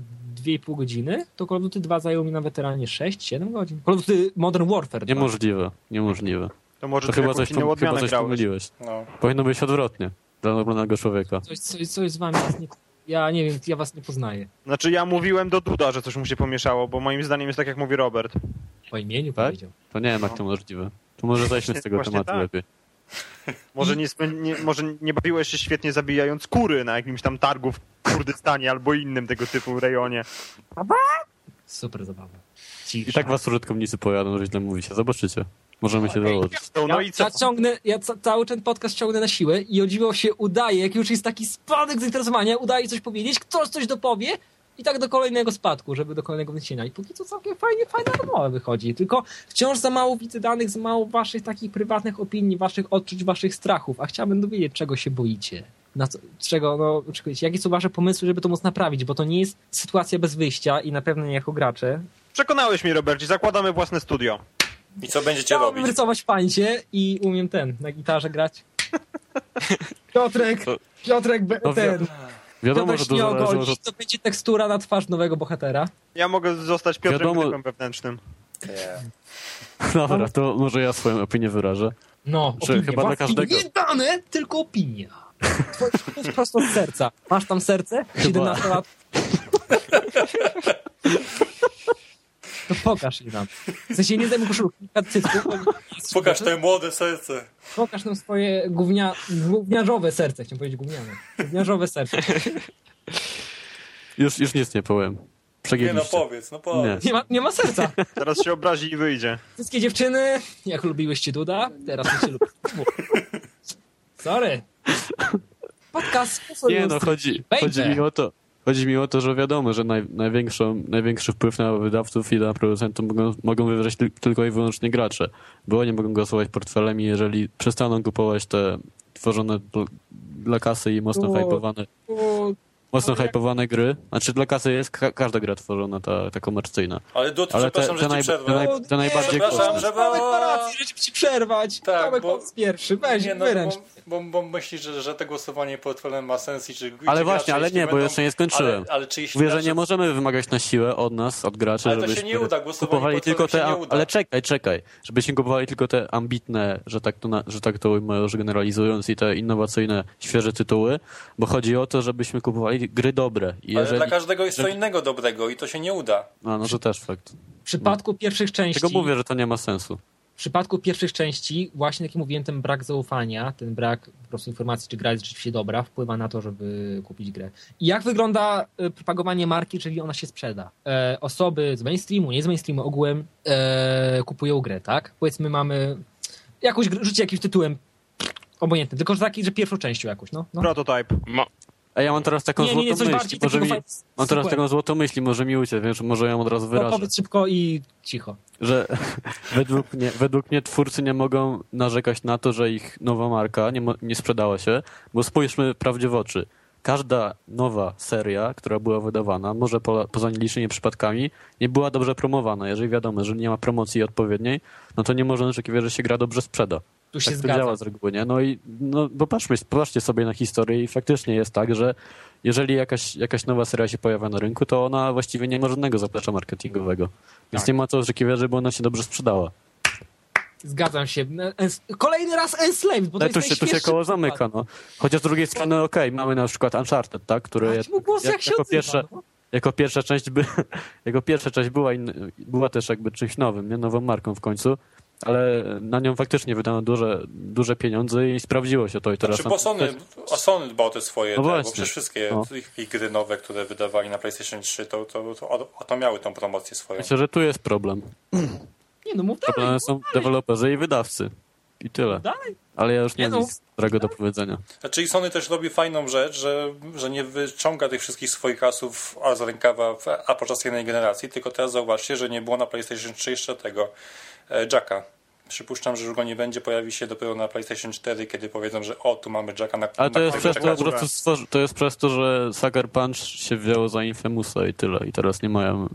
2,5 godziny, to Call of Duty 2 zajęło mi na weteranie 6-7 godzin. Call of Duty Modern Warfare 2. Niemożliwe, niemożliwe. To może To chyba coś, pom- chyba coś pomyliłeś. No. Powinno być odwrotnie. Dla normalnego człowieka. Coś, coś, coś z wami jest nie... Ja nie wiem, ja was nie poznaję. Znaczy ja mówiłem do Duda, że coś mu się pomieszało, bo moim zdaniem jest tak jak mówi Robert. Po imieniu Tak? powiedział. To nie wiem, jak to możliwe. To może zejdźmy z tego tematu tak. lepiej. Może nie, nie, może nie bawiłeś się świetnie zabijając kury na jakimś tam targu w Kurdystanie albo innym tego typu rejonie. Super zabawa. Cisza. I tak was użytkownicy pojadą, że źle mówi się. Zobaczycie. Możemy się dołożyć. No, no i ja, co? ja ciągnę, ja ca cały ten podcast ciągnę na siłę i o dziwo się udaje, jak już jest taki spadek zainteresowania, udaje coś powiedzieć, ktoś coś dopowie i tak do kolejnego spadku, żeby do kolejnego wyniesienia. I póki co całkiem fajnie, fajna rozmowa wychodzi. Tylko wciąż za mało widzę danych, za mało waszych takich prywatnych opinii, waszych odczuć, waszych strachów. A chciałbym dowiedzieć, czego się boicie. Na co, czego, no, oczekujecie. Jakie są wasze pomysły, żeby to móc naprawić, bo to nie jest sytuacja bez wyjścia i na pewno nie jako gracze. Przekonałeś mnie, Robercie, zakładamy własne studio. I co będziecie Chciałbym robić? rysować pańcie i umiem ten, na gitarze grać. Piotrek, Piotrek, No wi- ten, Wiadomo, że dużo zależy ogodzi, od... to będzie tekstura na twarz nowego bohatera. Ja mogę zostać Piotrem Wiadomo- Grypem wewnętrznym. Nie. Dobra, to może ja swoją opinię wyrażę. No, Że opinie, chyba dla każdego- Nie dane, tylko opinia. To to jest prosto z serca. Masz tam serce? 17 lat. To pokaż je nam. W sensie nie koszulki, bo nie jest Pokaż te młode serce. Pokaż nam swoje gównia, gówniarzowe serce. Chciałem powiedzieć gówniane. Gówniarzowe serce. Już, już nic nie powiem. Nie no powiedz, no powiedz. Nie ma, nie ma serca. Teraz się obrazi i wyjdzie. Wszystkie dziewczyny, jak lubiłyście Duda, teraz nie się lubią. Sorry. Podcast Nie no, chodzi, Baby. chodzi mi o to. Chodzi mi o to, że wiadomo, że naj, największy wpływ na wydawców i na producentów mogą, mogą wywrzeć ty, tylko i wyłącznie gracze. Bo oni mogą głosować portfelem i jeżeli przestaną kupować te tworzone dla kasy i mocno hypowane, mocno ale jak- hypowane gry, znaczy dla kasy jest ka każda gra tworzona, ta, ta komercyjna. Ale Dud, Ale te, przepraszam, te, że naj, ci te, przerwę. naj, te nie, najbardziej przepraszam, że- rację, żeby ci przerwać. Tak, Tomek bo- bo... pierwszy, weź, Nie, no, wyręcz. bo, bo, bo myślisz, że, że to głosowanie portfelem ma sens i czy Ale właśnie, gracze, ale nie, bo będą- jeszcze nie skończyłem. Ale, ale czy jeśli Mówię, że nie możemy wymagać na siłę od nas, od graczy, Ale to się żebyśmy nie uda, głosowanie kupowali tylko te, się nie uda. ale czekaj, czekaj, żebyśmy kupowali tylko te ambitne, że tak to, na, że tak to generalizując i te innowacyjne, świeże tytuły, bo chodzi o to, żebyśmy kupowali gry dobre. I Ale jeżeli... dla każdego jest co jeżeli- innego dobrego i to się nie uda. A, no to też fakt. W przypadku pierwszych części, Tego mówię, że to nie ma sensu. w przypadku pierwszych części, właśnie jak mówiłem, ten brak zaufania, ten brak po prostu informacji, czy gra jest rzeczywiście dobra, wpływa na to, żeby kupić grę. I jak wygląda e, propagowanie marki, czyli ona się sprzeda? E, osoby z mainstreamu, nie z mainstreamu, ogółem e, kupują grę, tak? Powiedzmy mamy jakąś grę, rzućcie jakimś tytułem obojętny, tylko że taki, że pierwszą częścią jakąś, no. no. Prototype. Ma, A ja mam teraz taką Nie, nie, nie, złotą coś myśl, bardziej może mi, mam teraz taką złotą myśl, może mi uciec, więc może ją od razu No, wyrażę. powiedz szybko i cicho. że według mnie, według mnie twórcy nie mogą narzekać na to, że ich nowa marka nie, nie sprzedała się, bo spójrzmy prawdzie w oczy. Każda nowa seria, która była wydawana, może po, poza nielicznymi przypadkami, nie była dobrze promowana. Jeżeli wiadomo, że nie ma promocji odpowiedniej, no to nie można oczekiwać, że się gra dobrze sprzeda. Tu się tak to zgadzam. działa z reguły, nie? No i no, popatrzmy, popatrzcie sobie na historię i faktycznie jest tak, że jeżeli jakaś, jakaś nowa seria się pojawia na rynku, to ona właściwie nie ma żadnego zaplecza marketingowego. Więc Tak. nie ma co oczekiwać, żeby ona się dobrze sprzedała. Zgadzam się. Ens- Kolejny raz Enslaved, bo to Ale jest tu się, tu się koło przykład. zamyka, no. Chociaż z drugiej strony, okej, mamy na przykład Uncharted, tak? Który mu głos, jak się jako, odzywa, pierwsza, no. jako pierwsza część by, jako pierwsza część była, in, była też jakby czymś nowym, nie? Nową marką w końcu. Ale na nią faktycznie wydano duże, duże pieniądze i sprawdziło się to i teraz... Znaczy, są- bo Sony, a Sony dba o te swoje, No te, bo przecież wszystkie No. ich, gry nowe, które wydawali na PlayStation 3, to, to, to, to miały tą promocję swoją. Myślę, że tu jest problem. Nie no, mów dalej. Problemem są deweloperzy i wydawcy. I tyle. Dalej. Ale ja już nie Nie mam no. nic dobrego do powiedzenia. Znaczy Sony też robi fajną rzecz, że, że nie wyciąga tych wszystkich swoich asów a z rękawa, a podczas jednej generacji, tylko teraz zauważcie, że nie było na PlayStation 3 jeszcze tego Jacka. Przypuszczam, że już go nie będzie, pojawi się dopiero na PlayStation 4, kiedy powiedzą, że o, tu mamy Jacka na Ale to na jest, przez to, po prostu to jest przez to, że Sucker Punch się wzięło za Infamousa i tyle. I teraz nie mają,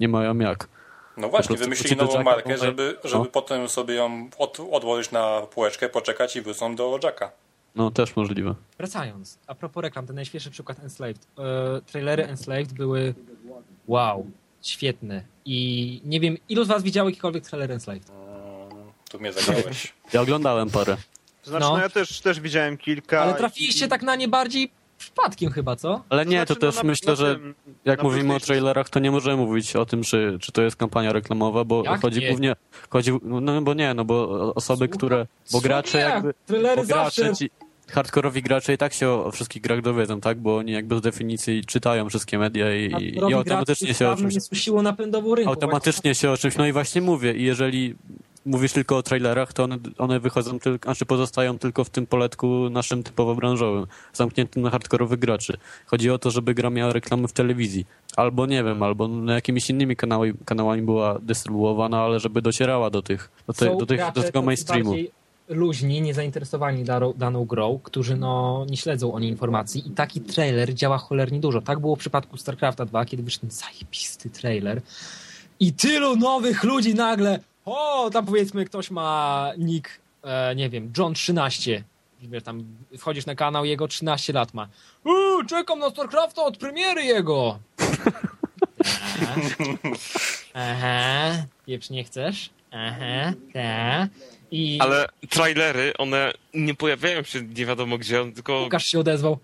nie mają jak. No właśnie, wymyślili nową Jacka, markę, żeby, żeby no. potem sobie ją od, odłożyć na półeczkę, poczekać i wrócą do Jacka. No też możliwe. Wracając, a propos reklam, ten najświeższy przykład Enslaved. E, trailery Enslaved były wow, świetne. I nie wiem, ilu z was widziało jakikolwiek trailer Enslaved? Mm, Tu mnie zagrałeś. Ja oglądałem parę. To znaczy, No. no, ja też, też widziałem kilka. Ale trafiliście tak na nie bardziej przypadkiem chyba, co? Ale nie, to znaczy, no, też na- myślę, na że tym- jak mówimy o trailerach, to nie możemy mówić o tym, czy, czy to jest kampania reklamowa, bo Jak chodzi nie? głównie, chodzi, no bo nie, no bo osoby, Słucham? które, bo Słucham, gracze jak? jakby, Trailery bo gracze, zawsze- ci, hardkorowi gracze i tak się o, wszystkich grach dowiedzą, tak, bo oni jakby z definicji czytają wszystkie media i, i, automatycznie się o czymś siłą napędową rynku. automatycznie się o czymś, no i właśnie mówię i jeżeli mówisz tylko o trailerach, to one, one wychodzą tylko, znaczy pozostają tylko w tym poletku naszym typowo branżowym, zamkniętym na hardkorowych graczy. Chodzi o to, żeby gra miała reklamy w telewizji. Albo nie wiem, albo na jakimiś innymi kanałami, kanałami była dystrybuowana, ale żeby docierała do tych, do, te, do, tych, do tego mainstreamu. bardziej Luźni, niezainteresowani daną grą, którzy no nie śledzą oni informacji i taki trailer działa cholernie dużo. Tak było w przypadku StarCrafta 2, kiedy wyszedł ten zajebisty trailer i tylu nowych ludzi nagle, o, tam powiedzmy ktoś ma nick, e, nie wiem, John 13, wiesz, tam wchodzisz na kanał, jego 13 lat ma. Uuu, czekam na StarCrafta od premiery jego! Aha, Aha. pieprz nie chcesz? Aha, tak. I Ale trailery, one nie pojawiają się nie wiadomo gdzie, tylko... Łukasz się odezwał.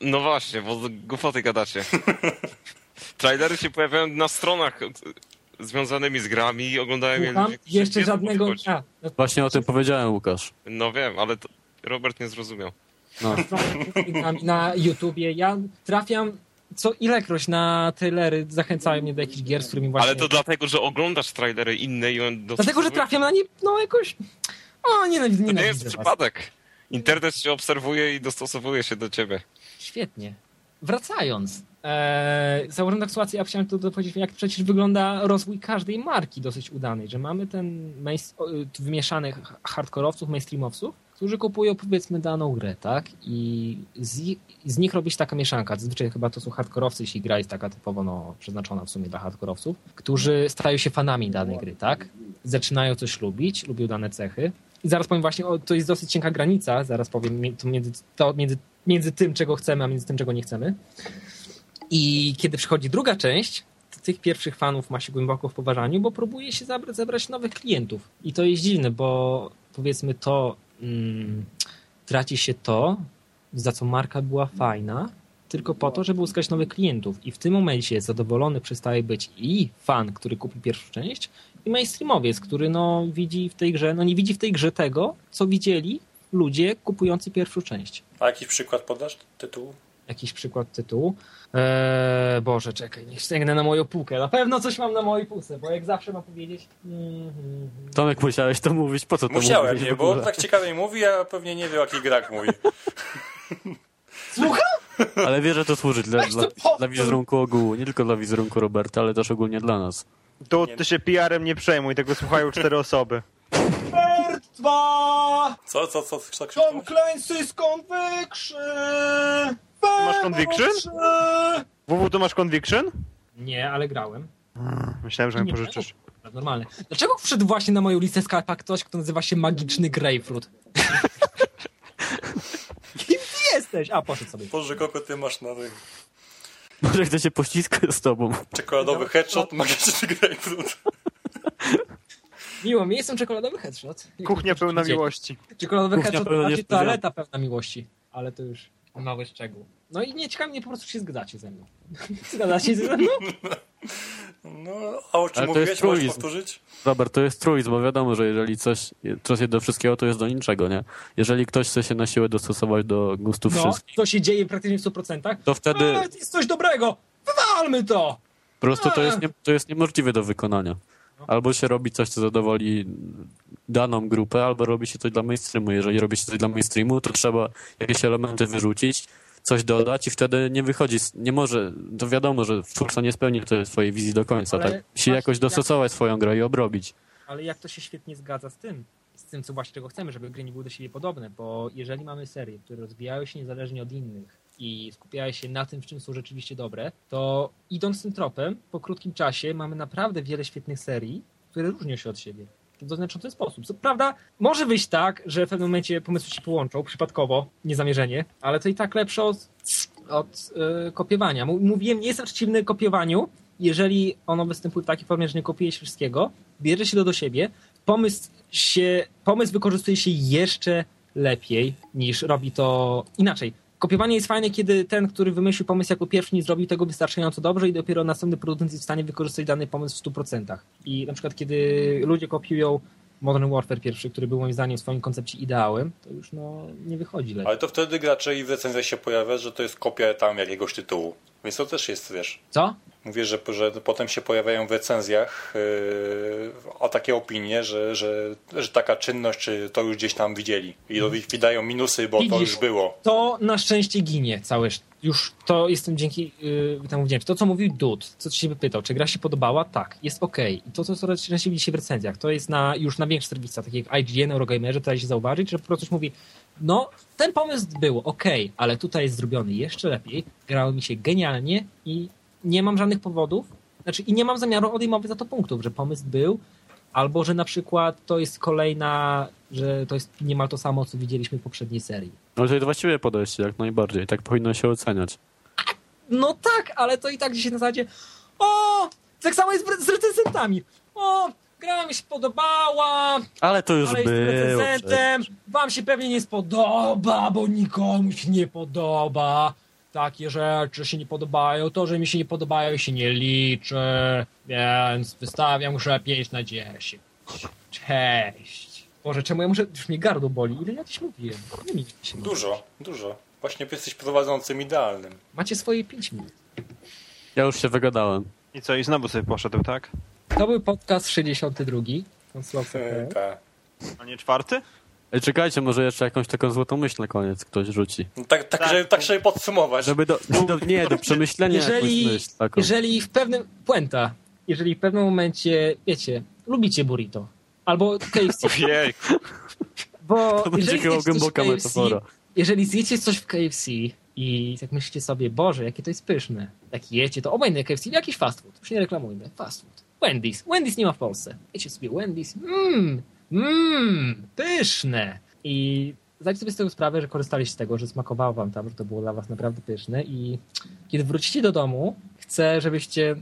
No właśnie, bo głupoty gadacie. Trailery się pojawiają na stronach związanymi z grami i oglądają je jeszcze wiedzą, żadnego... A, no, Właśnie o tym powiedziałem, Łukasz. No wiem, ale to Robert nie zrozumiał. No. na, na YouTubie. Ja trafiam co ilekroć na trailery, zachęcają mnie do jakichś gier, z którymi właśnie... Ale to dlatego, że oglądasz trailery inne i on Dlatego, że trafiam na nie, no jakoś... O, nienawidzę, To nie jest przypadek. Internet się obserwuje i dostosowuje się do ciebie. Świetnie. Wracając. Eee, zauważam sytuację, ja chciałem tu dopowiedzieć, jak przecież wygląda rozwój każdej marki dosyć udanej, że mamy ten y, wymieszanych hardkorowców, mainstreamowców, którzy kupują powiedzmy daną grę, tak? I z, z nich robi się taka mieszanka. Zazwyczaj chyba to są hardkorowcy, jeśli gra jest taka typowo no, przeznaczona w sumie dla hardkorowców, którzy stają się fanami danej gry, tak? Zaczynają coś lubić, lubią dane cechy. I zaraz powiem właśnie, o, to jest dosyć cienka granica, zaraz powiem to między, to między, między tym, czego chcemy, a między tym, czego nie chcemy. I kiedy przychodzi druga część, tych pierwszych fanów ma się głęboko w poważaniu, bo próbuje się zabrać, zebrać nowych klientów. I to jest dziwne, bo powiedzmy to mm, traci się to, za co marka była fajna, tylko po to, żeby uzyskać nowych klientów. I w tym momencie zadowolony przestaje być i fan, który kupi pierwszą część, i mainstreamowiec, który no, widzi w tej grze, no nie widzi w tej grze tego, co widzieli ludzie kupujący pierwszą część. A jakiś przykład podasz tytułu? Jakiś przykład tytułu. Eee, Boże, czekaj, niech sięgnę na moją półkę. Na pewno coś mam na mojej półce, bo jak zawsze mam powiedzieć. Mhm. Tomek, musiałeś to mówić, po co to Musiałem, mówiłeś nie, w bo tak ciekawie mówi, a pewnie nie wie o jakich grach mówi. Słucham? Ale wie, że to służy dla, dla, dla wizerunku ogółu, nie tylko dla wizerunku Roberta, ale też ogólnie dla nas. To Nie. ty się PR-em nie przejmuj, tego słuchają cztery osoby. Dwa! Co, co, co, co, co Tom Clancy's Conviction! Masz Conviction? WW, to masz Conviction? Nie, ale grałem. Myślałem, że mi Nie. pożyczysz. Normalne. Dlaczego wszedł właśnie na moją listę skarpa ktoś, kto nazywa się Magiczny Grapefruit? Kim ty jesteś? A, poszedł sobie. Boże, kogo ty masz na tych Może chcę się pościskać z tobą. czekoladowy headshot, magiczny grapefruit. Miło mi, jestem czekoladowy headshot. Kuchnia pełna miłości. Czekoladowy Kuchnia headshot to pełna bardziej niespodzianek. toaleta pełna miłości. Ale to już mały szczegół. No i nie ciekawe mnie po prostu się zgadacie ze mną. Zgadacie się ze mną? No, a o czym Ale to mówiłeś? jest Możesz powtórzyć? Robert, to jest truizm, bo wiadomo, że jeżeli coś, coś jest do wszystkiego, to jest do niczego, nie? Jeżeli ktoś chce się na siłę dostosować do gustów No, wszystkich, to się dzieje praktycznie w 100%. to wtedy A, to jest coś dobrego! Wywalmy to! po prostu to jest, nie, to jest niemożliwe do wykonania. Albo się robi coś, co zadowoli daną grupę, albo robi się coś dla mainstreamu. Jeżeli robi się coś dla mainstreamu, to trzeba jakieś elementy wyrzucić, coś dodać i wtedy nie wychodzi, nie może, to wiadomo, że twórca nie spełni tej swojej wizji do końca, Ale tak? Musi jakoś jak- dostosować swoją grę i obrobić. Ale jak to się świetnie zgadza z tym, z tym, co właśnie czego chcemy, żeby gry nie były do siebie podobne, bo jeżeli mamy serie, które rozwijały się niezależnie od innych i skupiały się na tym, w czym są rzeczywiście dobre, to idąc tym tropem, po krótkim czasie mamy naprawdę wiele świetnych serii, które różnią się od siebie. W ten sposób. Co prawda, może wyjść tak, że w pewnym momencie pomysły się połączą, przypadkowo, niezamierzenie, ale to i tak lepsze od, od e, kopiowania. Mów- Mówiłem, nie jestem przeciwny kopiowaniu, jeżeli ono występuje w takiej formie, że nie kopiuje się wszystkiego, bierze się to do siebie, pomysł, się, pomysł wykorzystuje się jeszcze lepiej niż robi to inaczej. Kopiowanie jest fajne, kiedy ten, który wymyślił pomysł jako pierwszy, nie zrobił tego wystarczająco dobrze i dopiero następny producent jest w stanie wykorzystać dany pomysł w 100%. I na przykład, kiedy ludzie kopiują Modern Warfare pierwszy, który był moim zdaniem w swoim koncepcie ideałem, to już no, nie wychodzi lepiej. Ale to wtedy gracze i w recenzjach się pojawia, że to jest kopia tam jakiegoś tytułu. Więc to też jest, wiesz, Co? Mówię, że, że potem się pojawiają w recenzjach yy, o takie opinie, że, że, że taka czynność, czy to już gdzieś tam widzieli. I wydają minusy, bo to Widzisz. już było. to na szczęście ginie całe. Już to jestem dzięki yy, temu wdzięczny. To, co mówił Dud, co ci się wypytał, czy gra się podobała? Tak, jest okej. I to, co coraz częściej widzi się w recenzjach, to jest na, już na większych serwisach, takich jak IGN, Eurogamerze, to da się zauważyć, że po prostu mówi, no, ten pomysł był okej, ale tutaj jest zrobiony jeszcze lepiej, grało mi się genialnie i nie mam żadnych powodów, znaczy i nie mam zamiaru odejmować za to punktów, że pomysł był, albo że na przykład to jest kolejna, że to jest niemal to samo, co widzieliśmy w poprzedniej serii. No to jest właściwe podejście, jak najbardziej. Tak powinno się oceniać. No tak, ale to i tak gdzieś na zasadzie o, tak samo jest z recenzentami. O, gra mi się podobała, Ale to już ale było. recenzentem, wam się pewnie nie spodoba, bo nikomu się nie podoba. Takie rzeczy się nie podobają, to, że mi się nie podobają się nie liczy, więc wystawiam muszę 5 na 10. Cześć. Boże, czemu ja muszę, już mnie gardło boli, ile ja dziś mówiłem? Mi się Dużo, dużo. Właśnie jesteś prowadzącym idealnym. Macie swoje 5 minut. Ja już się wygadałem. I co, i znowu sobie poszedł, tak? To był podcast 62. Konsulacja E, tak. A nie czwarty? Ej, czekajcie, może jeszcze jakąś taką złotą myśl na koniec ktoś rzuci. No tak, tak, Tak. Żeby, tak żeby podsumować. Żeby do, do, nie, do przemyślenia jeżeli, jakąś myśl taką. jeżeli w pewnym puenta, jeżeli w pewnym momencie, wiecie, lubicie burrito albo KFC, Ojej, bo To będzie jeżeli chyba zjecie coś w głęboka KFC, metafora. jeżeli zjecie coś w KFC i tak myślicie sobie, Boże, jakie to jest pyszne, jak jecie, to obojętnie KFC, jakiś fast food, już nie reklamujmy, fast food. Wendy's, Wendy's nie ma w Polsce. Wiecie sobie, Wendy's, mmm, mmm, pyszne. I zdajcie sobie z tego sprawę, że korzystaliście z tego, że smakowało wam tam, że to było dla was naprawdę pyszne i kiedy wrócicie do domu, chcę, żebyście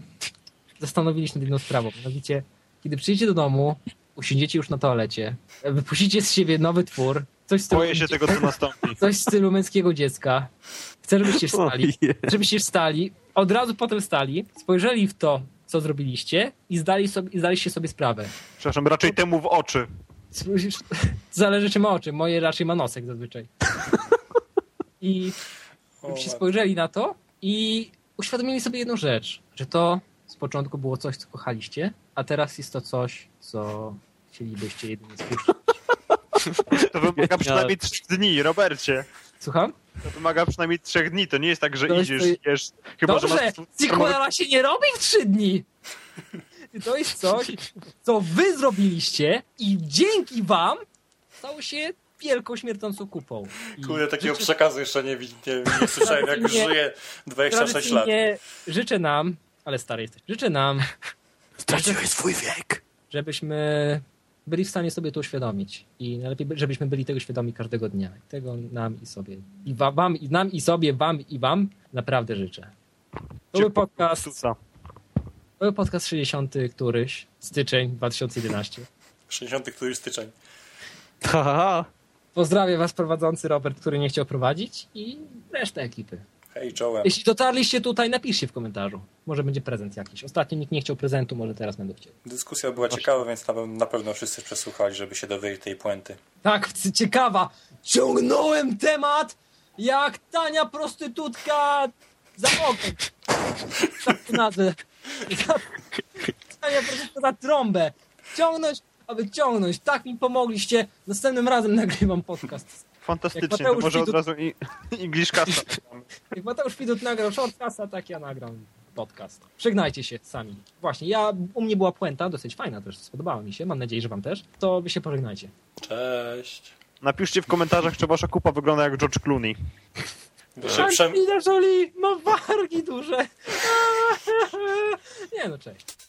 zastanowili się nad jedną sprawą. Mianowicie, kiedy przyjdziecie do domu, usiądziecie już na toalecie, wypuścicie z siebie nowy twór, coś w stylu, Boję się tego, co nastąpi. coś w stylu męskiego dziecka. Chcę, żebyście wstali, żebyście wstali, od razu potem wstali, spojrzeli w to, co zrobiliście i zdali, sobie, i zdaliście sobie sprawę. Przepraszam, raczej temu w oczy. Zależy czym oczy, moje raczej ma nosek zazwyczaj. I O, mat- spojrzeli na to i uświadomili sobie jedną rzecz, że to z początku było coś, co kochaliście, a teraz jest to coś, co chcielibyście jedynie spuścić. To wymaga przynajmniej trzech dni, Robercie. Słucham? To wymaga przynajmniej trzech dni. To nie jest tak, że To idziesz, jesz. Chyba, że Dobrze, masz... sequela się nie robi w trzy dni! To jest coś, co wy zrobiliście i dzięki wam stało się wielką śmiercącą kupą. I Kurde, takiego życzę- przekazu jeszcze nie, nie, nie słyszałem, jak żyję 26 lat. życzę nam, ale stary jesteś, życzę nam, Straciłeś swój wiek. żebyśmy byli w stanie sobie to uświadomić i najlepiej, by- żebyśmy byli tego świadomi każdego dnia. I Tego nam i sobie. I wa- wam, i nam i sobie, wam i wam naprawdę życzę. To był podcast, to był podcast 60 któryś, styczeń 2011. 60 któryś styczeń. Ha, ha, ha. Pozdrawiam was prowadzący Robert, który nie chciał prowadzić i resztę ekipy. Hej, Joe. Jeśli dotarliście tutaj, napiszcie w komentarzu. Może będzie prezent jakiś. Ostatnio nikt nie chciał prezentu, może teraz będą chcieli. Dyskusja była ciekawa, więc na, pewno wszyscy przesłuchali, żeby się dowiedzieć tej puenty. Tak, ciekawa. Ciągnąłem temat jak tania prostytutka za ogień. Tak to nazwę. Za- Tania prostytutka za trąbę. Ciągnąć, aby ciągnąć. Tak mi pomogliście. Następnym razem nagrywam podcast. Fantastycznie, to może od razu i, English Casta. Jak Mateusz Widut nagrał shortcasta, tak ja nagram podcast. Żegnajcie się sami. Właśnie, ja u mnie była puenta, dosyć fajna też, spodobała mi się, mam nadzieję, że wam też. To wy się pożegnajcie. Cześć. Napiszcie w komentarzach, czy wasza kupa wygląda jak George Clooney. Angelina Jolie ma wargi duże. Nie no, cześć.